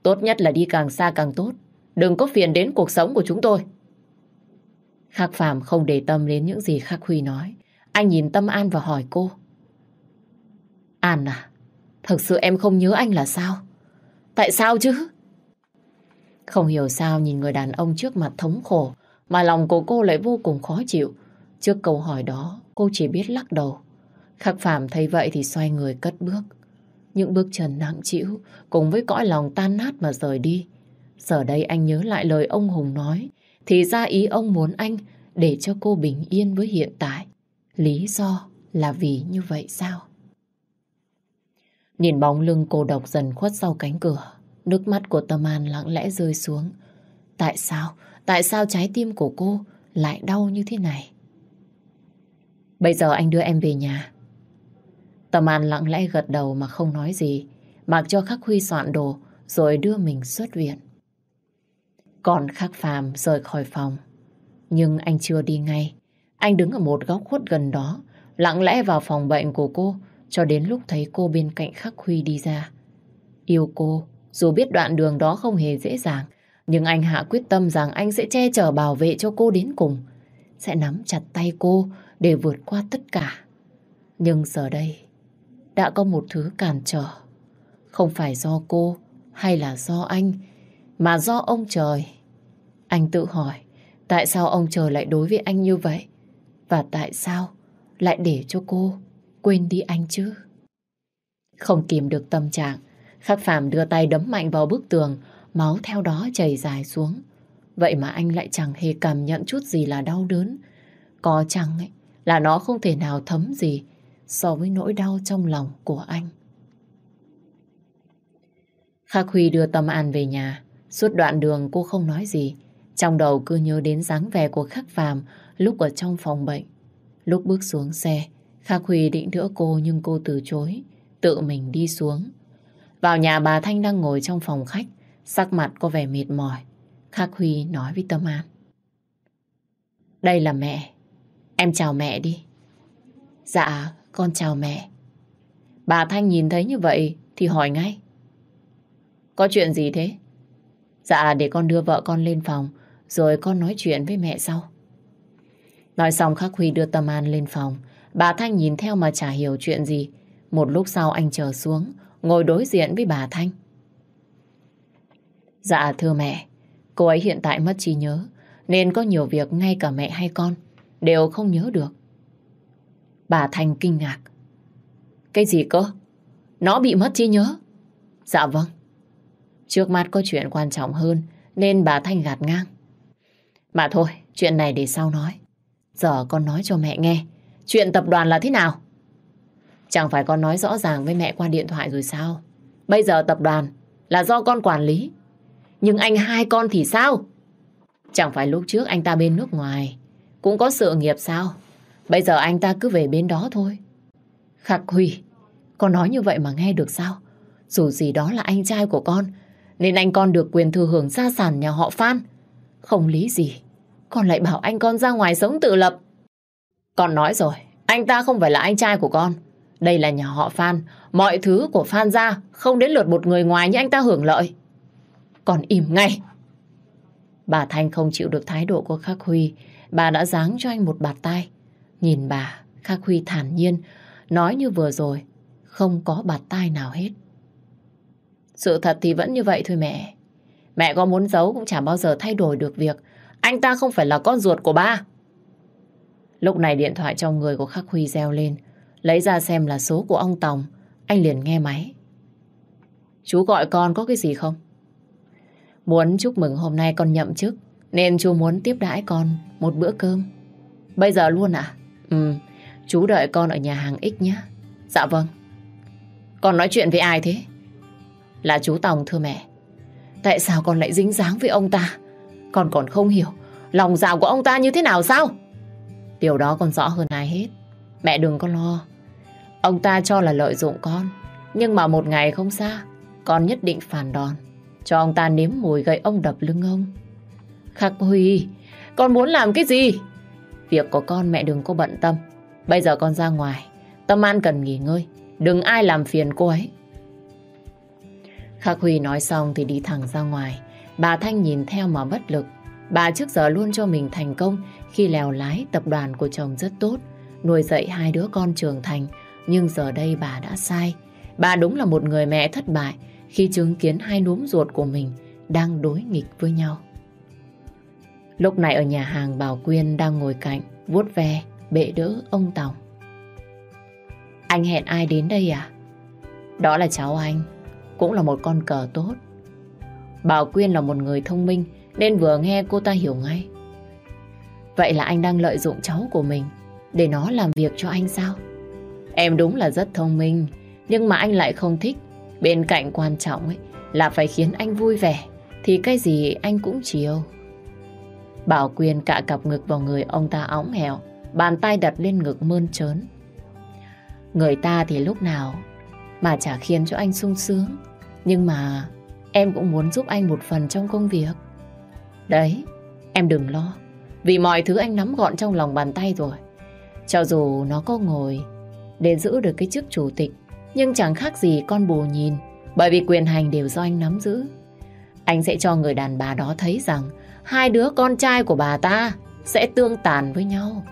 Tốt nhất là đi càng xa càng tốt. Đừng có phiền đến cuộc sống của chúng tôi. Khắc Phạm không để tâm đến những gì Khắc Huy nói. Anh nhìn Tâm An và hỏi cô. An à, thật sự em không nhớ anh là sao? Tại sao chứ? Không hiểu sao nhìn người đàn ông trước mặt thống khổ mà lòng của cô lại vô cùng khó chịu. Trước câu hỏi đó, cô chỉ biết lắc đầu. Khắc Phạm thấy vậy thì xoay người cất bước. Những bước chân nặng trĩu cùng với cõi lòng tan nát mà rời đi. Giờ đây anh nhớ lại lời ông Hùng nói thì ra ý ông muốn anh để cho cô bình yên với hiện tại. Lý do là vì như vậy sao? Nhìn bóng lưng cô độc dần khuất sau cánh cửa, nước mắt của Tâm An lặng lẽ rơi xuống. Tại sao? Tại sao trái tim của cô lại đau như thế này? Bây giờ anh đưa em về nhà. Tâm An lặng lẽ gật đầu mà không nói gì, mặc cho Khắc Huy soạn đồ rồi đưa mình xuất viện. Còn Khắc Phàm rời khỏi phòng, nhưng anh chưa đi ngay. Anh đứng ở một góc khuất gần đó, lặng lẽ vào phòng bệnh của cô cho đến lúc thấy cô bên cạnh Khắc Huy đi ra. Yêu cô, dù biết đoạn đường đó không hề dễ dàng, nhưng anh hạ quyết tâm rằng anh sẽ che chở bảo vệ cho cô đến cùng. Sẽ nắm chặt tay cô để vượt qua tất cả. Nhưng giờ đây, đã có một thứ cản trở. Không phải do cô hay là do anh, mà do ông trời. Anh tự hỏi, Tại sao ông trời lại đối với anh như vậy? Và tại sao lại để cho cô quên đi anh chứ? Không kìm được tâm trạng, Khắc Phạm đưa tay đấm mạnh vào bức tường, máu theo đó chảy dài xuống. Vậy mà anh lại chẳng hề cảm nhận chút gì là đau đớn. Có chăng ấy, là nó không thể nào thấm gì so với nỗi đau trong lòng của anh. Khắc Huy đưa Tâm An về nhà. Suốt đoạn đường cô không nói gì. Trong đầu cứ nhớ đến dáng vẻ của Khắc Phàm lúc ở trong phòng bệnh. Lúc bước xuống xe, Khắc Huy định đỡ cô nhưng cô từ chối. Tự mình đi xuống. Vào nhà bà Thanh đang ngồi trong phòng khách. Sắc mặt có vẻ mệt mỏi. Khắc Huy nói với Tâm An. Đây là mẹ. Em chào mẹ đi. Dạ, con chào mẹ. Bà Thanh nhìn thấy như vậy thì hỏi ngay. Có chuyện gì thế? Dạ, để con đưa vợ con lên phòng rồi con nói chuyện với mẹ sau. Nói xong Khắc Huy đưa Tâm An lên phòng. Bà Thanh nhìn theo mà chả hiểu chuyện gì. Một lúc sau anh chờ xuống, ngồi đối diện với bà Thanh. Dạ thưa mẹ, cô ấy hiện tại mất trí nhớ, nên có nhiều việc ngay cả mẹ hay con đều không nhớ được. Bà Thanh kinh ngạc. Cái gì cơ? Nó bị mất trí nhớ? Dạ vâng. Trước mắt có chuyện quan trọng hơn nên bà Thanh gạt ngang. Mà thôi, chuyện này để sau nói. Giờ con nói cho mẹ nghe, chuyện tập đoàn là thế nào? Chẳng phải con nói rõ ràng với mẹ qua điện thoại rồi sao? Bây giờ tập đoàn là do con quản lý. Nhưng anh hai con thì sao? Chẳng phải lúc trước anh ta bên nước ngoài cũng có sự nghiệp sao? Bây giờ anh ta cứ về bên đó thôi. Khắc Huy, con nói như vậy mà nghe được sao? Dù gì đó là anh trai của con, nên anh con được quyền thừa hưởng gia sản nhà họ Phan. Không lý gì, con lại bảo anh con ra ngoài sống tự lập. Con nói rồi, anh ta không phải là anh trai của con. Đây là nhà họ Phan, mọi thứ của Phan ra không đến lượt một người ngoài như anh ta hưởng lợi. Còn im ngay. Bà Thanh không chịu được thái độ của Khắc Huy, bà đã giáng cho anh một bạt tay. Nhìn bà, Khắc Huy thản nhiên, nói như vừa rồi, không có bạt tai nào hết. Sự thật thì vẫn như vậy thôi mẹ. Mẹ có muốn giấu cũng chẳng bao giờ thay đổi được việc anh ta không phải là con ruột của ba. Lúc này điện thoại trong người của Khắc Huy reo lên, lấy ra xem là số của ông Tòng, anh liền nghe máy. Chú gọi con có cái gì không? Muốn chúc mừng hôm nay con nhậm chức, nên chú muốn tiếp đãi con một bữa cơm. Bây giờ luôn à? Ừ, chú đợi con ở nhà hàng X nhé. Dạ vâng. Con nói chuyện với ai thế? Là chú Tòng thưa mẹ. Tại sao con lại dính dáng với ông ta? Con còn không hiểu lòng dạo của ông ta như thế nào sao? Điều đó con rõ hơn ai hết. Mẹ đừng có lo. Ông ta cho là lợi dụng con. Nhưng mà một ngày không xa, con nhất định phản đòn. Cho ông ta nếm mùi gây ông đập lưng ông. Khắc Huy, con muốn làm cái gì? Việc của con mẹ đừng có bận tâm. Bây giờ con ra ngoài. Tâm An cần nghỉ ngơi. Đừng ai làm phiền cô ấy. Khắc Huy nói xong thì đi thẳng ra ngoài. Bà Thanh nhìn theo mà bất lực. Bà trước giờ luôn cho mình thành công khi lèo lái tập đoàn của chồng rất tốt, nuôi dạy hai đứa con trưởng thành. Nhưng giờ đây bà đã sai. Bà đúng là một người mẹ thất bại khi chứng kiến hai núm ruột của mình đang đối nghịch với nhau. Lúc này ở nhà hàng Bảo Quyên đang ngồi cạnh, vuốt ve, bệ đỡ ông Tòng. Anh hẹn ai đến đây à? Đó là cháu anh, cũng là một con cờ tốt. Bảo Quyên là một người thông minh nên vừa nghe cô ta hiểu ngay. Vậy là anh đang lợi dụng cháu của mình để nó làm việc cho anh sao? Em đúng là rất thông minh nhưng mà anh lại không thích. Bên cạnh quan trọng ấy là phải khiến anh vui vẻ thì cái gì anh cũng chiều. Bảo Quyên cạ cặp ngực vào người ông ta óng hẹo, bàn tay đặt lên ngực mơn trớn. Người ta thì lúc nào mà chả khiến cho anh sung sướng. Nhưng mà em cũng muốn giúp anh một phần trong công việc. Đấy, em đừng lo. Vì mọi thứ anh nắm gọn trong lòng bàn tay rồi. Cho dù nó có ngồi để giữ được cái chức chủ tịch, nhưng chẳng khác gì con bồ nhìn, bởi vì quyền hành đều do anh nắm giữ. Anh sẽ cho người đàn bà đó thấy rằng hai đứa con trai của bà ta sẽ tương tàn với nhau.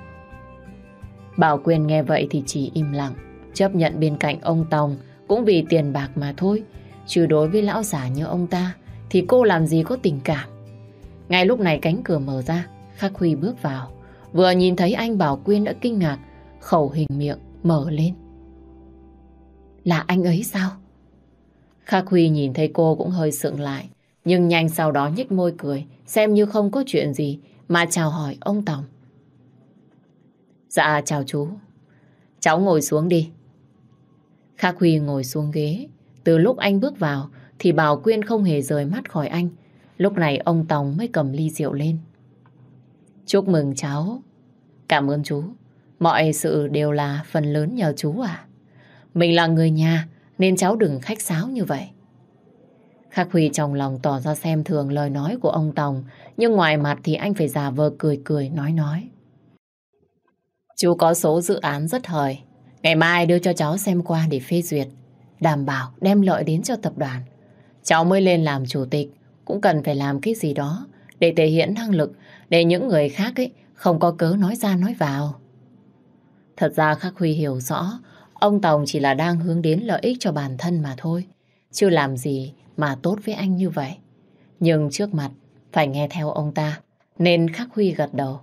Bảo Quyền nghe vậy thì chỉ im lặng, chấp nhận bên cạnh ông Tòng cũng vì tiền bạc mà thôi. Chứ đối với lão già như ông ta thì cô làm gì có tình cảm. Ngay lúc này cánh cửa mở ra, Khắc Huy bước vào. Vừa nhìn thấy anh Bảo Quyên đã kinh ngạc, khẩu hình miệng mở lên. Là anh ấy sao? Khắc Huy nhìn thấy cô cũng hơi sượng lại, nhưng nhanh sau đó nhếch môi cười, xem như không có chuyện gì, mà chào hỏi ông Tòng. Dạ, chào chú. Cháu ngồi xuống đi. Khắc Huy ngồi xuống ghế. Từ lúc anh bước vào, thì Bảo Quyên không hề rời mắt khỏi anh. Lúc này ông Tòng mới cầm ly rượu lên. Chúc mừng cháu. Cảm ơn chú. Mọi sự đều là phần lớn nhờ chú à. Mình là người nhà, nên cháu đừng khách sáo như vậy. Khắc Huy trong lòng tỏ ra xem thường lời nói của ông Tòng, nhưng ngoài mặt thì anh phải giả vờ cười cười nói nói. Chú có số dự án rất hời. Ngày mai đưa cho cháu xem qua để phê duyệt. Đảm bảo đem lợi đến cho tập đoàn. Cháu mới lên làm chủ tịch, cũng cần phải làm cái gì đó để thể hiện năng lực, để những người khác ấy không có cớ nói ra nói vào. Thật ra Khắc Huy hiểu rõ, ông Tòng chỉ là đang hướng đến lợi ích cho bản thân mà thôi. Chưa làm gì mà tốt với anh như vậy. Nhưng trước mặt phải nghe theo ông ta, nên Khắc Huy gật đầu.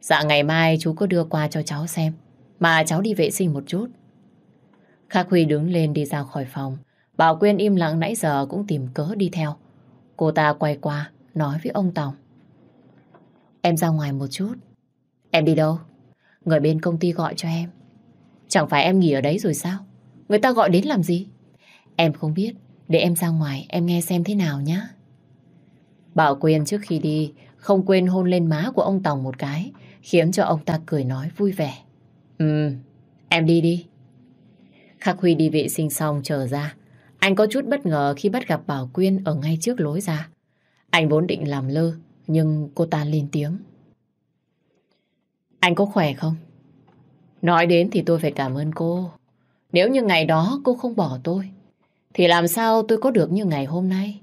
Dạ ngày mai chú có đưa qua cho cháu xem, mà cháu đi vệ sinh một chút. Khắc Huy đứng lên đi ra khỏi phòng. Bảo Quyên im lặng nãy giờ cũng tìm cớ đi theo. Cô ta quay qua, nói với ông Tòng. Em ra ngoài một chút. Em đi đâu? Người bên công ty gọi cho em. Chẳng phải em nghỉ ở đấy rồi sao? Người ta gọi đến làm gì? Em không biết. Để em ra ngoài em nghe xem thế nào nhá. Bảo Quyên trước khi đi không quên hôn lên má của ông Tòng một cái khiến cho ông ta cười nói vui vẻ. Ừ, em đi đi. Khắc Huy đi vệ sinh xong trở ra. Anh có chút bất ngờ khi bắt gặp Bảo Quyên ở ngay trước lối ra. Anh vốn định làm lơ, nhưng cô ta lên tiếng. Anh có khỏe không? Nói đến thì tôi phải cảm ơn cô. Nếu như ngày đó cô không bỏ tôi, thì làm sao tôi có được như ngày hôm nay?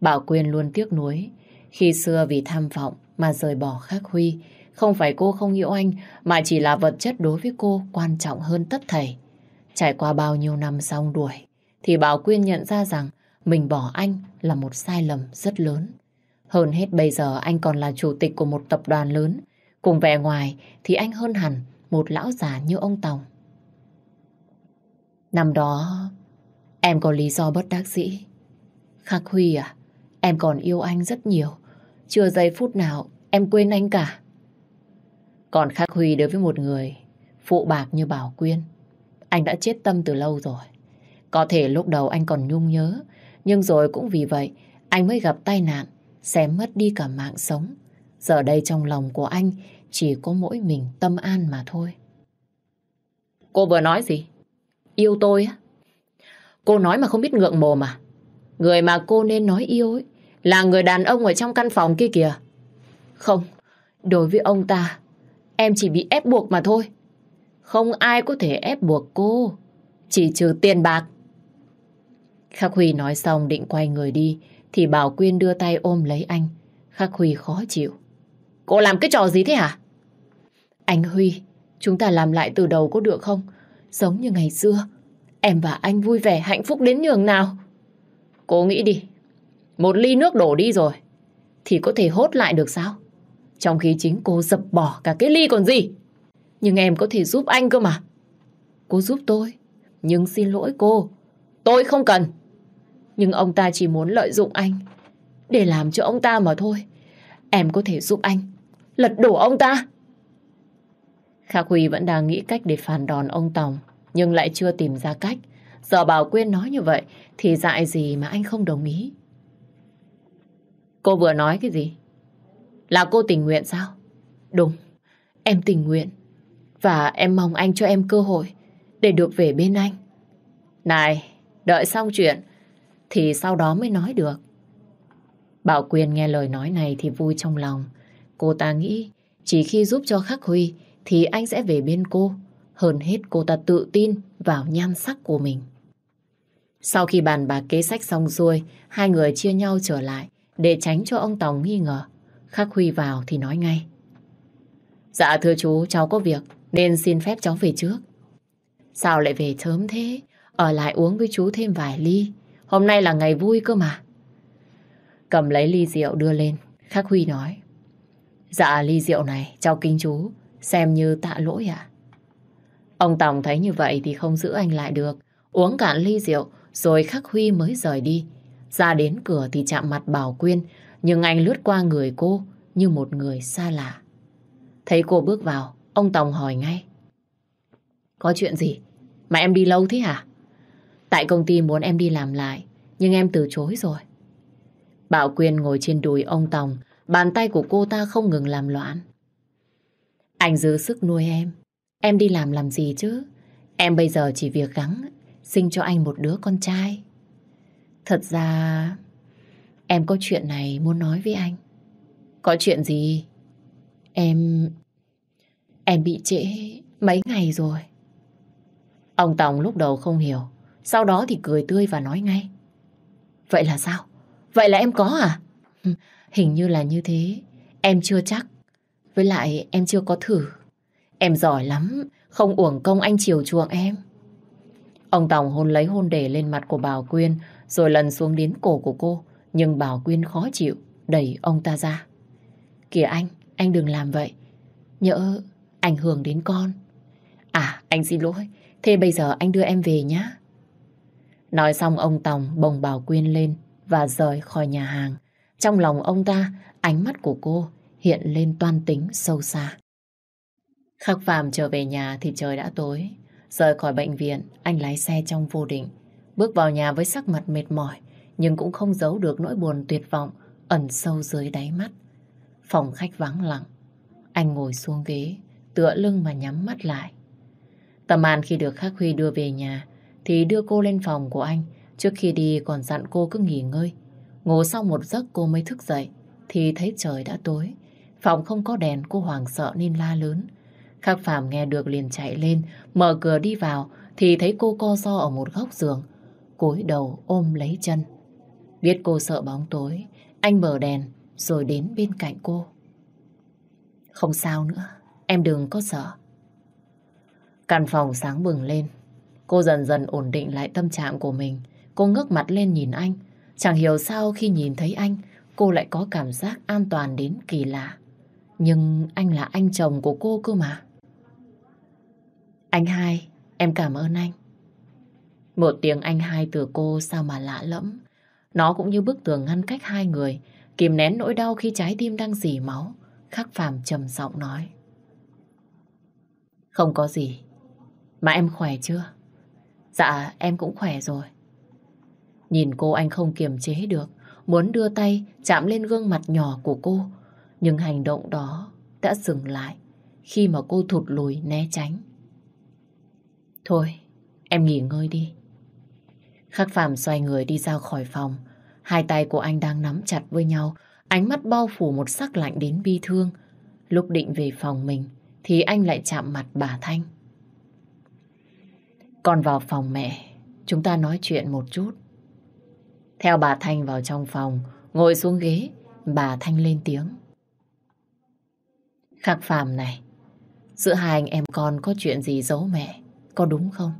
Bảo Quyên luôn tiếc nuối khi xưa vì tham vọng mà rời bỏ Khắc Huy. Không phải cô không yêu anh, mà chỉ là vật chất đối với cô quan trọng hơn tất thảy. Trải qua bao nhiêu năm xong đuổi, thì Bảo Quyên nhận ra rằng mình bỏ anh là một sai lầm rất lớn. Hơn hết bây giờ anh còn là chủ tịch của một tập đoàn lớn. Cùng vẻ ngoài thì anh hơn hẳn một lão già như ông Tòng. Năm đó, em có lý do bất đắc dĩ. Khắc Huy à, em còn yêu anh rất nhiều. Chưa giây phút nào em quên anh cả. Còn Khắc Huy đối với một người phụ bạc như Bảo Quyên, anh đã chết tâm từ lâu rồi. Có thể lúc đầu anh còn nhung nhớ, nhưng rồi cũng vì vậy anh mới gặp tai nạn, xém mất đi cả mạng sống. Giờ đây trong lòng của anh chỉ có mỗi mình tâm an mà thôi. Cô vừa nói gì? Yêu tôi á? Cô nói mà không biết ngượng mồm à? Người mà cô nên nói yêu ấy là người đàn ông ở trong căn phòng kia kìa. Không, đối với ông ta, em chỉ bị ép buộc mà thôi. Không ai có thể ép buộc cô, chỉ trừ tiền bạc. Khắc Huy nói xong định quay người đi, thì Bảo Quyên đưa tay ôm lấy anh. Khắc Huy khó chịu. Cô làm cái trò gì thế hả? Anh Huy, chúng ta làm lại từ đầu có được không? Giống như ngày xưa, em và anh vui vẻ hạnh phúc đến nhường nào. Cô nghĩ đi, một ly nước đổ đi rồi, thì có thể hốt lại được sao? Trong khi chính cô dập bỏ cả cái ly còn gì. Nhưng em có thể giúp anh cơ mà. Cô giúp tôi, nhưng xin lỗi cô, tôi không cần. Nhưng ông ta chỉ muốn lợi dụng anh để làm cho ông ta mà thôi. Em có thể giúp anh lật đổ ông ta. Khắc Huy vẫn đang nghĩ cách để phản đòn ông Tòng nhưng lại chưa tìm ra cách. Giờ Bảo Quyên nói như vậy thì dại gì mà anh không đồng ý. Cô vừa nói cái gì? Là cô tình nguyện sao? Đúng, em tình nguyện. Và em mong anh cho em cơ hội để được về bên anh. Này, đợi xong chuyện thì sau đó mới nói được. Bảo Quyên nghe lời nói này thì vui trong lòng. Cô ta nghĩ chỉ khi giúp cho Khắc Huy thì anh sẽ về bên cô. Hơn hết cô ta tự tin vào nhan sắc của mình. Sau khi bàn bạc kế sách xong xuôi, hai người chia nhau trở lại để tránh cho ông Tòng nghi ngờ. Khắc Huy vào thì nói ngay. Dạ thưa chú, cháu có việc nên xin phép cháu về trước. Sao lại về sớm thế? Ở lại uống với chú thêm vài ly. Hôm nay là ngày vui cơ mà. Cầm lấy ly rượu đưa lên, Khắc Huy nói. Dạ ly rượu này cháu kính chú xem như tạ lỗi ạ. Ông Tòng thấy như vậy thì không giữ anh lại được. Uống cạn ly rượu rồi Khắc Huy mới rời đi. Ra đến cửa thì chạm mặt Bảo Quyên nhưng anh lướt qua người cô như một người xa lạ. Thấy cô bước vào, ông Tòng hỏi ngay. Có chuyện gì? Mà em đi lâu thế hả? Tại công ty muốn em đi làm lại, nhưng em từ chối rồi. Bảo Quyên ngồi trên đùi ông Tòng, bàn tay của cô ta không ngừng làm loạn. Anh giữ sức nuôi em, em đi làm làm gì chứ? Em bây giờ chỉ việc gắng sinh cho anh một đứa con trai. Thật ra, em có chuyện này muốn nói với anh. Có chuyện gì? Em... Em bị trễ mấy ngày rồi. Ông Tòng lúc đầu không hiểu, sau đó thì cười tươi và nói ngay. Vậy là sao? Vậy là em có à? Hình như là như thế. Em chưa chắc. Với lại em chưa có thử. Em giỏi lắm. Không uổng công anh chiều chuộng em. Ông Tòng hôn lấy hôn để lên mặt của Bảo Quyên rồi lần xuống đến cổ của cô. Nhưng Bảo Quyên khó chịu đẩy ông ta ra. Kìa anh, anh đừng làm vậy. Nhỡ ảnh hưởng đến con. À, anh xin lỗi. Thế bây giờ anh đưa em về nhé. Nói xong ông Tòng bồng Bảo Quyên lên và rời khỏi nhà hàng. Trong lòng ông ta, ánh mắt của cô hiện lên toan tính sâu xa. Khắc Phạm trở về nhà thì trời đã tối. Rời khỏi bệnh viện, anh lái xe trong vô định. Bước vào nhà với sắc mặt mệt mỏi, nhưng cũng không giấu được nỗi buồn tuyệt vọng ẩn sâu dưới đáy mắt. Phòng khách vắng lặng. Anh ngồi xuống ghế, tựa lưng mà nhắm mắt lại. Tâm An khi được Khắc Huy đưa về nhà thì đưa cô lên phòng của anh. Trước khi đi còn dặn cô cứ nghỉ ngơi. Ngủ sau một giấc cô mới thức dậy thì thấy trời đã tối. Phòng không có đèn cô hoảng sợ nên la lớn. Khắc Phạm nghe được liền chạy lên mở cửa đi vào thì thấy cô co do ở một góc giường cúi đầu ôm lấy chân. Biết cô sợ bóng tối anh mở đèn rồi đến bên cạnh cô. Không sao nữa, em đừng có sợ. Căn phòng sáng bừng lên. Cô dần dần ổn định lại tâm trạng của mình. Cô ngước mặt lên nhìn anh. Chẳng hiểu sao khi nhìn thấy anh, cô lại có cảm giác an toàn đến kỳ lạ. Nhưng anh là anh chồng của cô cơ mà. Anh hai, em cảm ơn anh. Một tiếng anh hai từ cô sao mà lạ lẫm. Nó cũng như bức tường ngăn cách hai người, kìm nén nỗi đau khi trái tim đang dì máu. Khắc phàm trầm giọng nói. Không có gì. Mà em khỏe chưa? Dạ, em cũng khỏe rồi. Nhìn cô anh không kiềm chế được, muốn đưa tay chạm lên gương mặt nhỏ của cô. Nhưng hành động đó đã dừng lại khi mà cô thụt lùi né tránh. Thôi, em nghỉ ngơi đi. Khắc Phạm xoay người đi ra khỏi phòng. Hai tay của anh đang nắm chặt với nhau, ánh mắt bao phủ một sắc lạnh đến bi thương. Lúc định về phòng mình, thì anh lại chạm mặt bà Thanh. Con vào phòng mẹ, chúng ta nói chuyện một chút. Theo bà Thanh vào trong phòng, ngồi xuống ghế, bà Thanh lên tiếng. Khắc phàm này, giữa hai anh em con có chuyện gì giấu mẹ, có đúng không?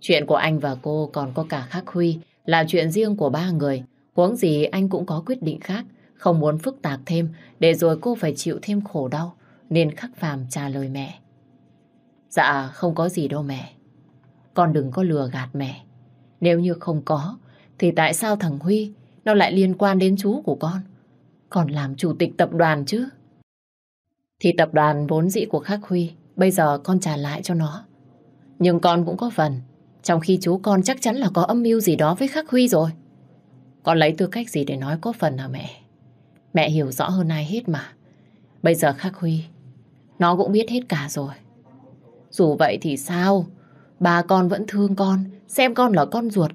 Chuyện của anh và cô còn có cả Khắc Huy là chuyện riêng của ba người. Huống gì anh cũng có quyết định khác, không muốn phức tạp thêm để rồi cô phải chịu thêm khổ đau, nên Khắc Phàm trả lời mẹ. Dạ, không có gì đâu mẹ. Con đừng có lừa gạt mẹ. Nếu như không có, thì tại sao thằng Huy nó lại liên quan đến chú của con? Còn làm chủ tịch tập đoàn chứ? Thì tập đoàn vốn dĩ của Khắc Huy, bây giờ con trả lại cho nó. Nhưng con cũng có phần, trong khi chú con chắc chắn là có âm mưu gì đó với Khắc Huy rồi. Con lấy tư cách gì để nói có phần hả mẹ? Mẹ hiểu rõ hơn ai hết mà. Bây giờ Khắc Huy, nó cũng biết hết cả rồi. Dù vậy thì sao? Bà con vẫn thương con, xem con là con ruột.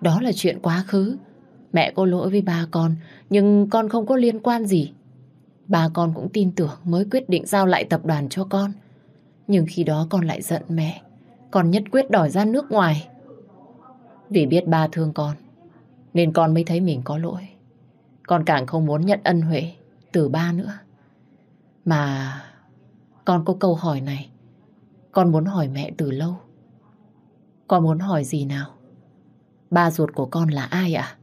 Đó là chuyện quá khứ. Mẹ có lỗi với ba con, nhưng con không có liên quan gì. Ba con cũng tin tưởng mới quyết định giao lại tập đoàn cho con. Nhưng khi đó con lại giận mẹ. Con nhất quyết đòi ra nước ngoài. Vì biết ba thương con, nên con mới thấy mình có lỗi. Con càng không muốn nhận ân huệ từ ba nữa. Mà con có câu hỏi này, con muốn hỏi mẹ từ lâu. Con muốn hỏi gì nào? Ba ruột của con là ai ạ?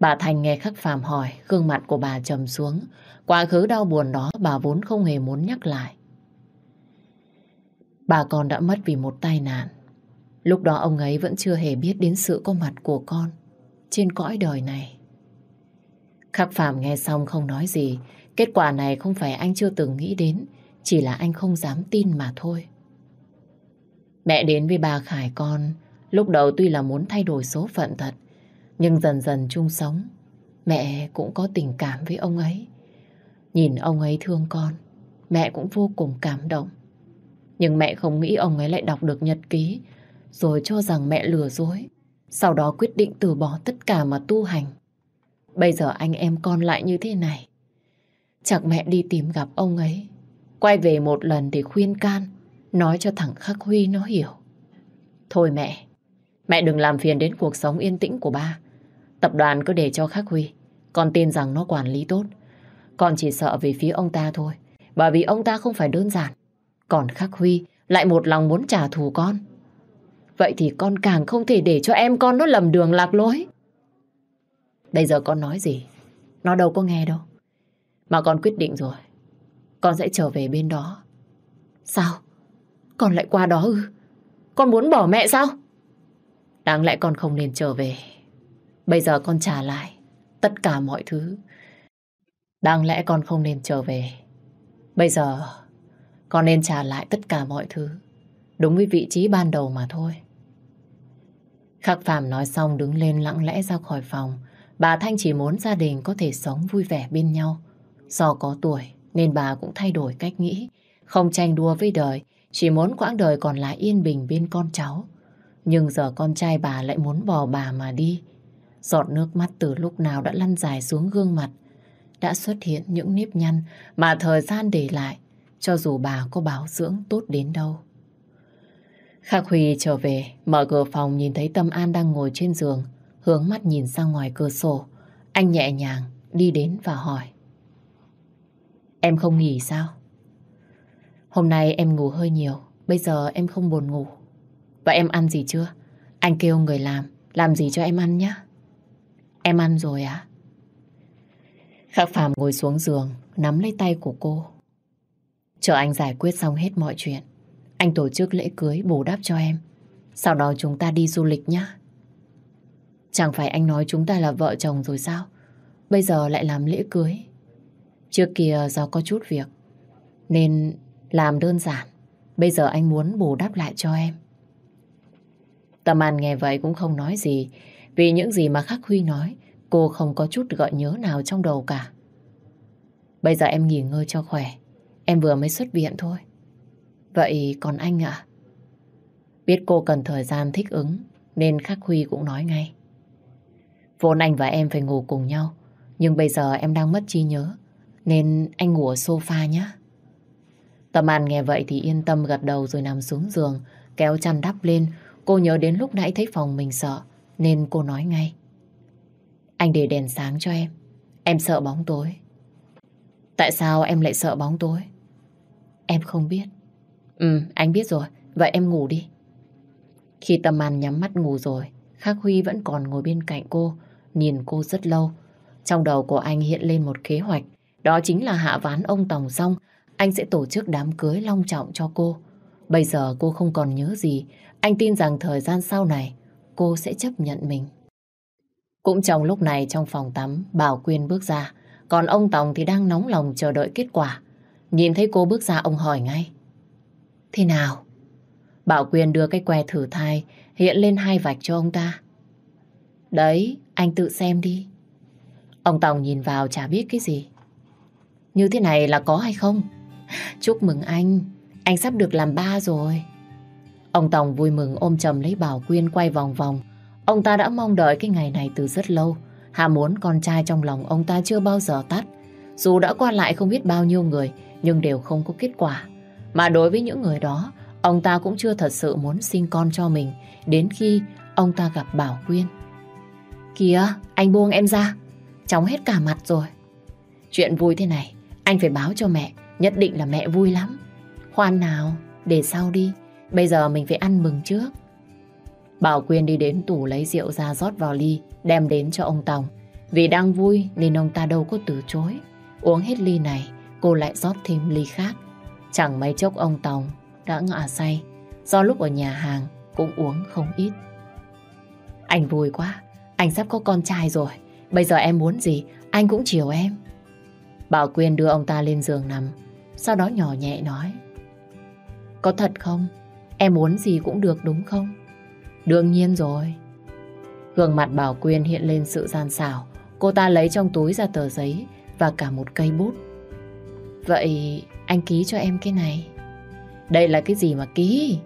Bà Thành nghe khắc phàm hỏi, gương mặt của bà trầm xuống. Quá khứ đau buồn đó bà vốn không hề muốn nhắc lại. Bà con đã mất vì một tai nạn. Lúc đó ông ấy vẫn chưa hề biết đến sự có mặt của con trên cõi đời này. Khắc phàm nghe xong không nói gì. Kết quả này không phải anh chưa từng nghĩ đến, chỉ là anh không dám tin mà thôi. Mẹ đến với bà Khải con, lúc đầu tuy là muốn thay đổi số phận thật, nhưng dần dần chung sống, mẹ cũng có tình cảm với ông ấy. Nhìn ông ấy thương con, mẹ cũng vô cùng cảm động. Nhưng mẹ không nghĩ ông ấy lại đọc được nhật ký, rồi cho rằng mẹ lừa dối. Sau đó quyết định từ bỏ tất cả mà tu hành. Bây giờ anh em con lại như thế này. Chắc mẹ đi tìm gặp ông ấy. Quay về một lần để khuyên can, nói cho thằng Khắc Huy nó hiểu. Thôi mẹ, mẹ đừng làm phiền đến cuộc sống yên tĩnh của ba. Tập đoàn cứ để cho Khắc Huy. Con tin rằng nó quản lý tốt. Con chỉ sợ về phía ông ta thôi. Bởi vì ông ta không phải đơn giản. Còn Khắc Huy lại một lòng muốn trả thù con. Vậy thì con càng không thể để cho em con nó lầm đường lạc lối. Bây giờ con nói gì? Nó đâu có nghe đâu. Mà con quyết định rồi. Con sẽ trở về bên đó. Sao? Con lại qua đó ư? Con muốn bỏ mẹ sao? Đáng lẽ con không nên trở về. Bây giờ con trả lại tất cả mọi thứ. Đáng lẽ con không nên trở về. Bây giờ con nên trả lại tất cả mọi thứ. Đúng với vị trí ban đầu mà thôi. Khắc Phạm nói xong đứng lên lặng lẽ ra khỏi phòng. Bà Thanh chỉ muốn gia đình có thể sống vui vẻ bên nhau. Do có tuổi nên bà cũng thay đổi cách nghĩ. Không tranh đua với đời, chỉ muốn quãng đời còn lại yên bình bên con cháu. Nhưng giờ con trai bà lại muốn bỏ bà mà đi. Giọt nước mắt từ lúc nào đã lăn dài xuống gương mặt. Đã xuất hiện những nếp nhăn mà thời gian để lại, cho dù bà có bảo dưỡng tốt đến đâu. Khắc Huy trở về, mở cửa phòng nhìn thấy Tâm An đang ngồi trên giường, hướng mắt nhìn sang ngoài cửa sổ. Anh nhẹ nhàng đi đến và hỏi. Em không nghỉ sao? Hôm nay em ngủ hơi nhiều, bây giờ em không buồn ngủ. Và em ăn gì chưa? Anh kêu người làm, làm gì cho em ăn nhé? Em ăn rồi à? Khắc Phạm ngồi xuống giường, nắm lấy tay của cô. Chờ anh giải quyết xong hết mọi chuyện. Anh tổ chức lễ cưới bù đắp cho em. Sau đó chúng ta đi du lịch nhé. Chẳng phải anh nói chúng ta là vợ chồng rồi sao? Bây giờ lại làm lễ cưới. Trước kia do có chút việc, nên làm đơn giản. Bây giờ anh muốn bù đắp lại cho em. Tâm An nghe vậy cũng không nói gì, vì những gì mà Khắc Huy nói, cô không có chút gợi nhớ nào trong đầu cả. Bây giờ em nghỉ ngơi cho khỏe, em vừa mới xuất viện thôi. Vậy còn anh ạ? Biết cô cần thời gian thích ứng, nên Khắc Huy cũng nói ngay. Vốn anh và em phải ngủ cùng nhau, nhưng bây giờ em đang mất trí nhớ, nên anh ngủ ở sofa nhé. Tâm An nghe vậy thì yên tâm gật đầu rồi nằm xuống giường, kéo chăn đắp lên. Cô nhớ đến lúc nãy thấy phòng mình sợ, nên cô nói ngay. Anh để đèn sáng cho em, em sợ bóng tối. Tại sao em lại sợ bóng tối? Em không biết. Ừ, anh biết rồi. Vậy em ngủ đi. Khi Tâm An nhắm mắt ngủ rồi, Khắc Huy vẫn còn ngồi bên cạnh cô, nhìn cô rất lâu. Trong đầu của anh hiện lên một kế hoạch, đó chính là hạ ván ông Tòng xong, anh sẽ tổ chức đám cưới long trọng cho cô. Bây giờ cô không còn nhớ gì, anh tin rằng thời gian sau này cô sẽ chấp nhận mình. Cũng trong lúc này trong phòng tắm, Bảo Quyên bước ra, còn ông Tòng thì đang nóng lòng chờ đợi kết quả. Nhìn thấy cô bước ra ông hỏi ngay. Thế nào? Bảo Quyên đưa cái que thử thai hiện lên hai vạch cho ông ta. Đấy, anh tự xem đi. Ông Tòng nhìn vào chả biết cái gì. Như thế này là có hay không? Chúc mừng anh, anh sắp được làm ba rồi. Ông Tòng vui mừng ôm chầm lấy Bảo Quyên quay vòng vòng. Ông ta đã mong đợi cái ngày này từ rất lâu. Hà muốn con trai trong lòng ông ta chưa bao giờ tắt. Dù đã qua lại không biết bao nhiêu người, nhưng đều không có kết quả. Mà đối với những người đó, ông ta cũng chưa thật sự muốn sinh con cho mình đến khi ông ta gặp Bảo Quyên. Kìa, anh buông em ra. Chóng hết cả mặt rồi. Chuyện vui thế này, anh phải báo cho mẹ. Nhất định là mẹ vui lắm. Khoan nào, để sau đi. Bây giờ mình phải ăn mừng trước. Bảo Quyên đi đến tủ lấy rượu ra rót vào ly, đem đến cho ông Tòng. Vì đang vui nên ông ta đâu có từ chối. Uống hết ly này, cô lại rót thêm ly khác. Chẳng mấy chốc ông Tòng đã ngã say, do lúc ở nhà hàng cũng uống không ít. Anh vui quá, anh sắp có con trai rồi. Bây giờ em muốn gì, anh cũng chiều em. Bảo Quyên đưa ông ta lên giường nằm, sau đó nhỏ nhẹ nói. Có thật không? Em muốn gì cũng được đúng không? Đương nhiên rồi. Gương mặt Bảo Quyên hiện lên sự gian xảo. Cô ta lấy trong túi ra tờ giấy và cả một cây bút. Vậy anh ký cho em cái này. Đây là cái gì mà ký?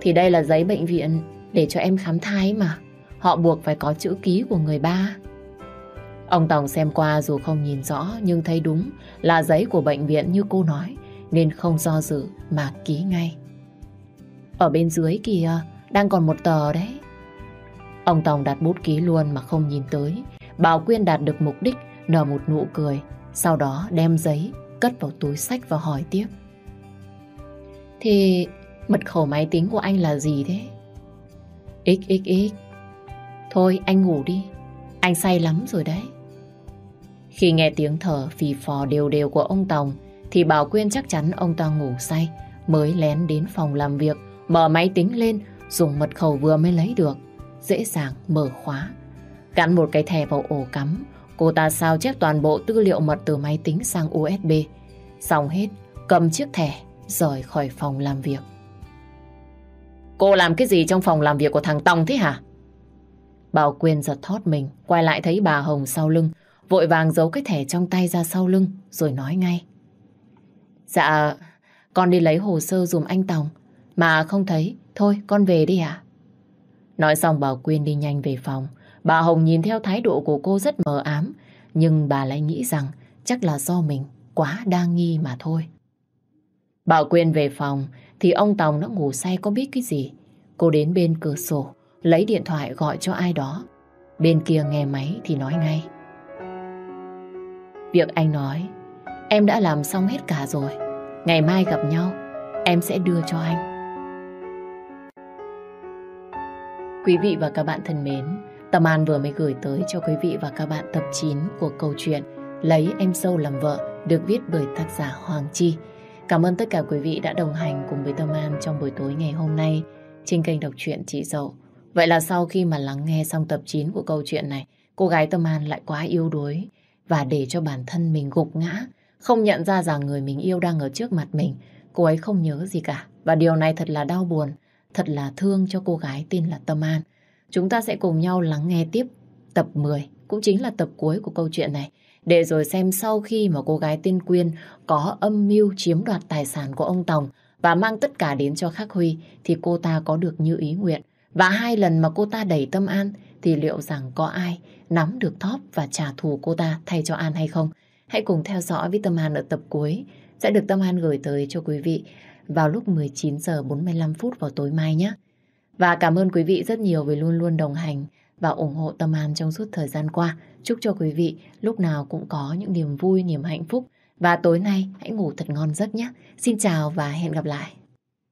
Thì đây là giấy bệnh viện để cho em khám thai mà. Họ buộc phải có chữ ký của người ba. Ông Tòng xem qua dù không nhìn rõ, nhưng thấy đúng là giấy của bệnh viện như cô nói, nên không do dự mà ký ngay. Ở bên dưới kìa, đang còn một tờ đấy. Ông Tòng đặt bút ký luôn mà không nhìn tới. Bảo Quyên đạt được mục đích, nở một nụ cười, sau đó đem giấy cất vào túi sách và hỏi tiếp. Thì mật khẩu máy tính của anh là gì thế? XXX Thôi, anh ngủ đi Anh say lắm rồi đấy khi nghe tiếng thở phì phò đều đều của ông Tòng Thì Bảo Quyên chắc chắn ông ta ngủ say Mới lén đến phòng làm việc Mở máy tính lên Dùng mật khẩu vừa mới lấy được Dễ dàng mở khóa. Gắn một cái thẻ vào ổ cắm Cô ta sao chép toàn bộ tư liệu mật từ máy tính sang USB Xong hết Cầm chiếc thẻ Rời khỏi phòng làm việc. Cô làm cái gì trong phòng làm việc của thằng Tòng thế hả? Bảo Quyên giật thót mình, quay lại thấy bà Hồng sau lưng, vội vàng giấu cái thẻ trong tay ra sau lưng, rồi nói ngay. Dạ, con đi lấy hồ sơ dùm anh Tòng, mà không thấy, thôi con về đi ạ. Nói xong Bảo Quyên đi nhanh về phòng, bà Hồng nhìn theo thái độ của cô rất mờ ám, nhưng bà lại nghĩ rằng chắc là do mình quá đa nghi mà thôi. Bảo Quyên về phòng thì ông Tòng nó ngủ say có biết cái gì. Cô đến bên cửa sổ, lấy điện thoại gọi cho ai đó. Bên kia nghe máy thì nói ngay. Việc anh nói, em đã làm xong hết cả rồi. Ngày mai gặp nhau, em sẽ đưa cho anh. Quý vị và các bạn thân mến, Tâm An vừa mới gửi tới cho quý vị và các bạn tập 9 của câu chuyện Lấy em sâu làm vợ được viết bởi tác giả Hoàng Chi. Cảm ơn tất cả quý vị đã đồng hành cùng với Tâm An trong buổi tối ngày hôm nay trên kênh đọc truyện Chị Dậu. Vậy là sau khi mà lắng nghe xong tập 9 của câu chuyện này, cô gái Tâm An lại quá yếu đuối và để cho bản thân mình gục ngã, không nhận ra rằng người mình yêu đang ở trước mặt mình. Cô ấy không nhớ gì cả và điều này thật là đau buồn, thật là thương cho cô gái tên là Tâm An. Chúng ta sẽ cùng nhau lắng nghe tiếp tập 10, cũng chính là tập cuối của câu chuyện này. Để rồi xem sau khi mà cô gái tên Quyên có âm mưu chiếm đoạt tài sản của ông Tòng và mang tất cả đến cho Khắc Huy thì cô ta có được như ý nguyện. Và hai lần mà cô ta đẩy Tâm An thì liệu rằng có ai nắm được thóp và trả thù cô ta thay cho An hay không? Hãy cùng theo dõi với Tâm An ở tập cuối sẽ được Tâm An gửi tới cho quý vị vào lúc 19 giờ 45 phút vào tối mai nhé. Và cảm ơn quý vị rất nhiều vì luôn luôn đồng hành và ủng hộ Tâm An trong suốt thời gian qua. Chúc cho quý vị lúc nào cũng có những niềm vui, niềm hạnh phúc. Và tối nay hãy ngủ thật ngon giấc nhé. Xin chào và hẹn gặp lại.